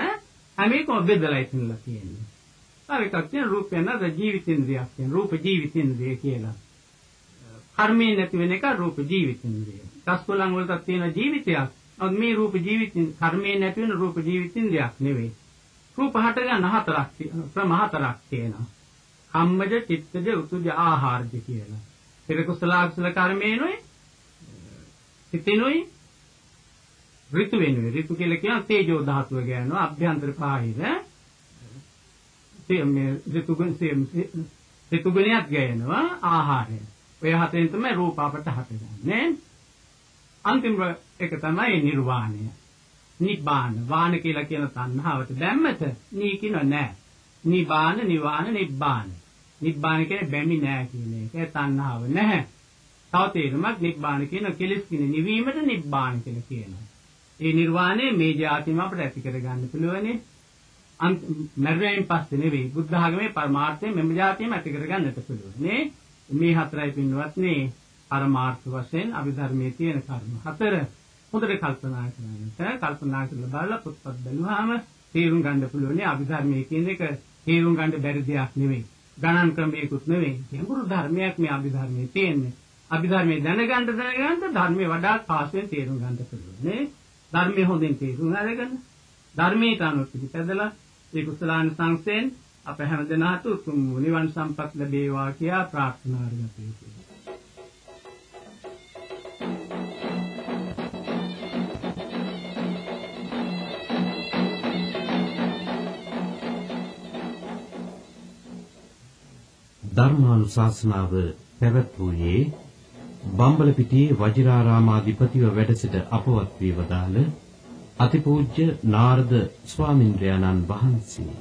හැම එකම බෙදලා ඉතින්ලා තියෙන්නේ. තව එකක් තියෙන රූපය නේද ජීවිතින්ද්‍රියක් කියන රූප ජීවිතින්ද්‍රිය කියලා. කර්මයෙන් නැති වෙන එක රූප ජීවිතින්ද්‍රිය. දස්කොලන් වලට තියෙන ජීවිතයක්. නමුත් මේ රූප ජීවිතින් කර්මයෙන් නැති වෙන රූප ජීවිතින්ද්‍රියක් නෙවෙයි. රූප හට ගන්න හතරක් ක්‍රම හතරක් තියෙනවා. කම්මජ චිත්තජ උතුජ ආහාරජ කියලා. පෙර කුසල අකුසල කර්මේනොයි සිතිනොයි ඍතු වෙනුයි. ඍතු කියලා කියන තේජෝ ධාතුව ගෑනවා අභ්‍යන්තර බාහිර. මේ ඍතු ගුණ ඍතු ගුණයක් ගෑනවා ආහාරය. ඔය හතරෙන් තමයි රූප අපට හටගන්නේ. අන්තිම එක තමයි නිර්වාණය. නිබ්බාන වාන කියලා කියන තණ්හාවට දැම්මත නී කියන නෑ. නිබාන නිවාන නිබ්බාන. නිබ්බාන කියන්නේ බැමි නෑ කියන එක. ඒ තණ්හාව නැහැ. තව තේරුමක් නිබ්බාන කියන කෙලෙස් කින නිවීමට නිබ්බාන කියලා කියනවා. ඒ නිර්වාණය මේ જાතිම අපිට ඇති කරගන්න පුළුවනේ. මරණයෙන් පස්සේ නෙවෙයි බුද්ධ ආගමේ පරමාර්ථය මෙම જાතියම ඇති කරගන්නට පුළුවන්. නේ මේ හතරයි පින්වත්නි පරමාර්ථ වශයෙන් අභිධර්මයේ තියෙන කර්ම හතර හොඳට කල්පනා කරගන්න. කල්පනා කරලා බලලා පොත්පත් බැලුවාම තේරුම් ගන්න පුළුවන් අභිධර්මයේ කියන එක තේරුම් ගන්න බැරි දෙයක් නෙවෙයි. ගණන් ක්‍රමයකුත් නෙවෙයි. ගැඹුරු ධර්මයක් මේ අභිධර්මයේ තියෙන්නේ. අභිධර්මයේ දැනගන්න දැනගන්න ධර්මයේ වඩා පාසෙන් තේරුම් ගන්න පුළුවන් නේ. ධර්මයේ හොඳින් තේරුම් අරගෙන ධර්මයට අනුව පිළිපැදලා ඒ කුසලාන සංසෙන් අප හැම දෙනාට උතුම් නිවන් සම්පත් ලැබේවා කියා ප්‍රාර්ථනා කරගන්නවා. ධර්මානුශාසනාව පැවැත්වුවේ බම්බලපිටියේ වජිරාරාමාධිපතිව වැඩ සිට අපවත් වී වදාළ අතිපූජ්‍ය නාරද ස්වාමින්ද්‍රයාණන් වහන්සේ.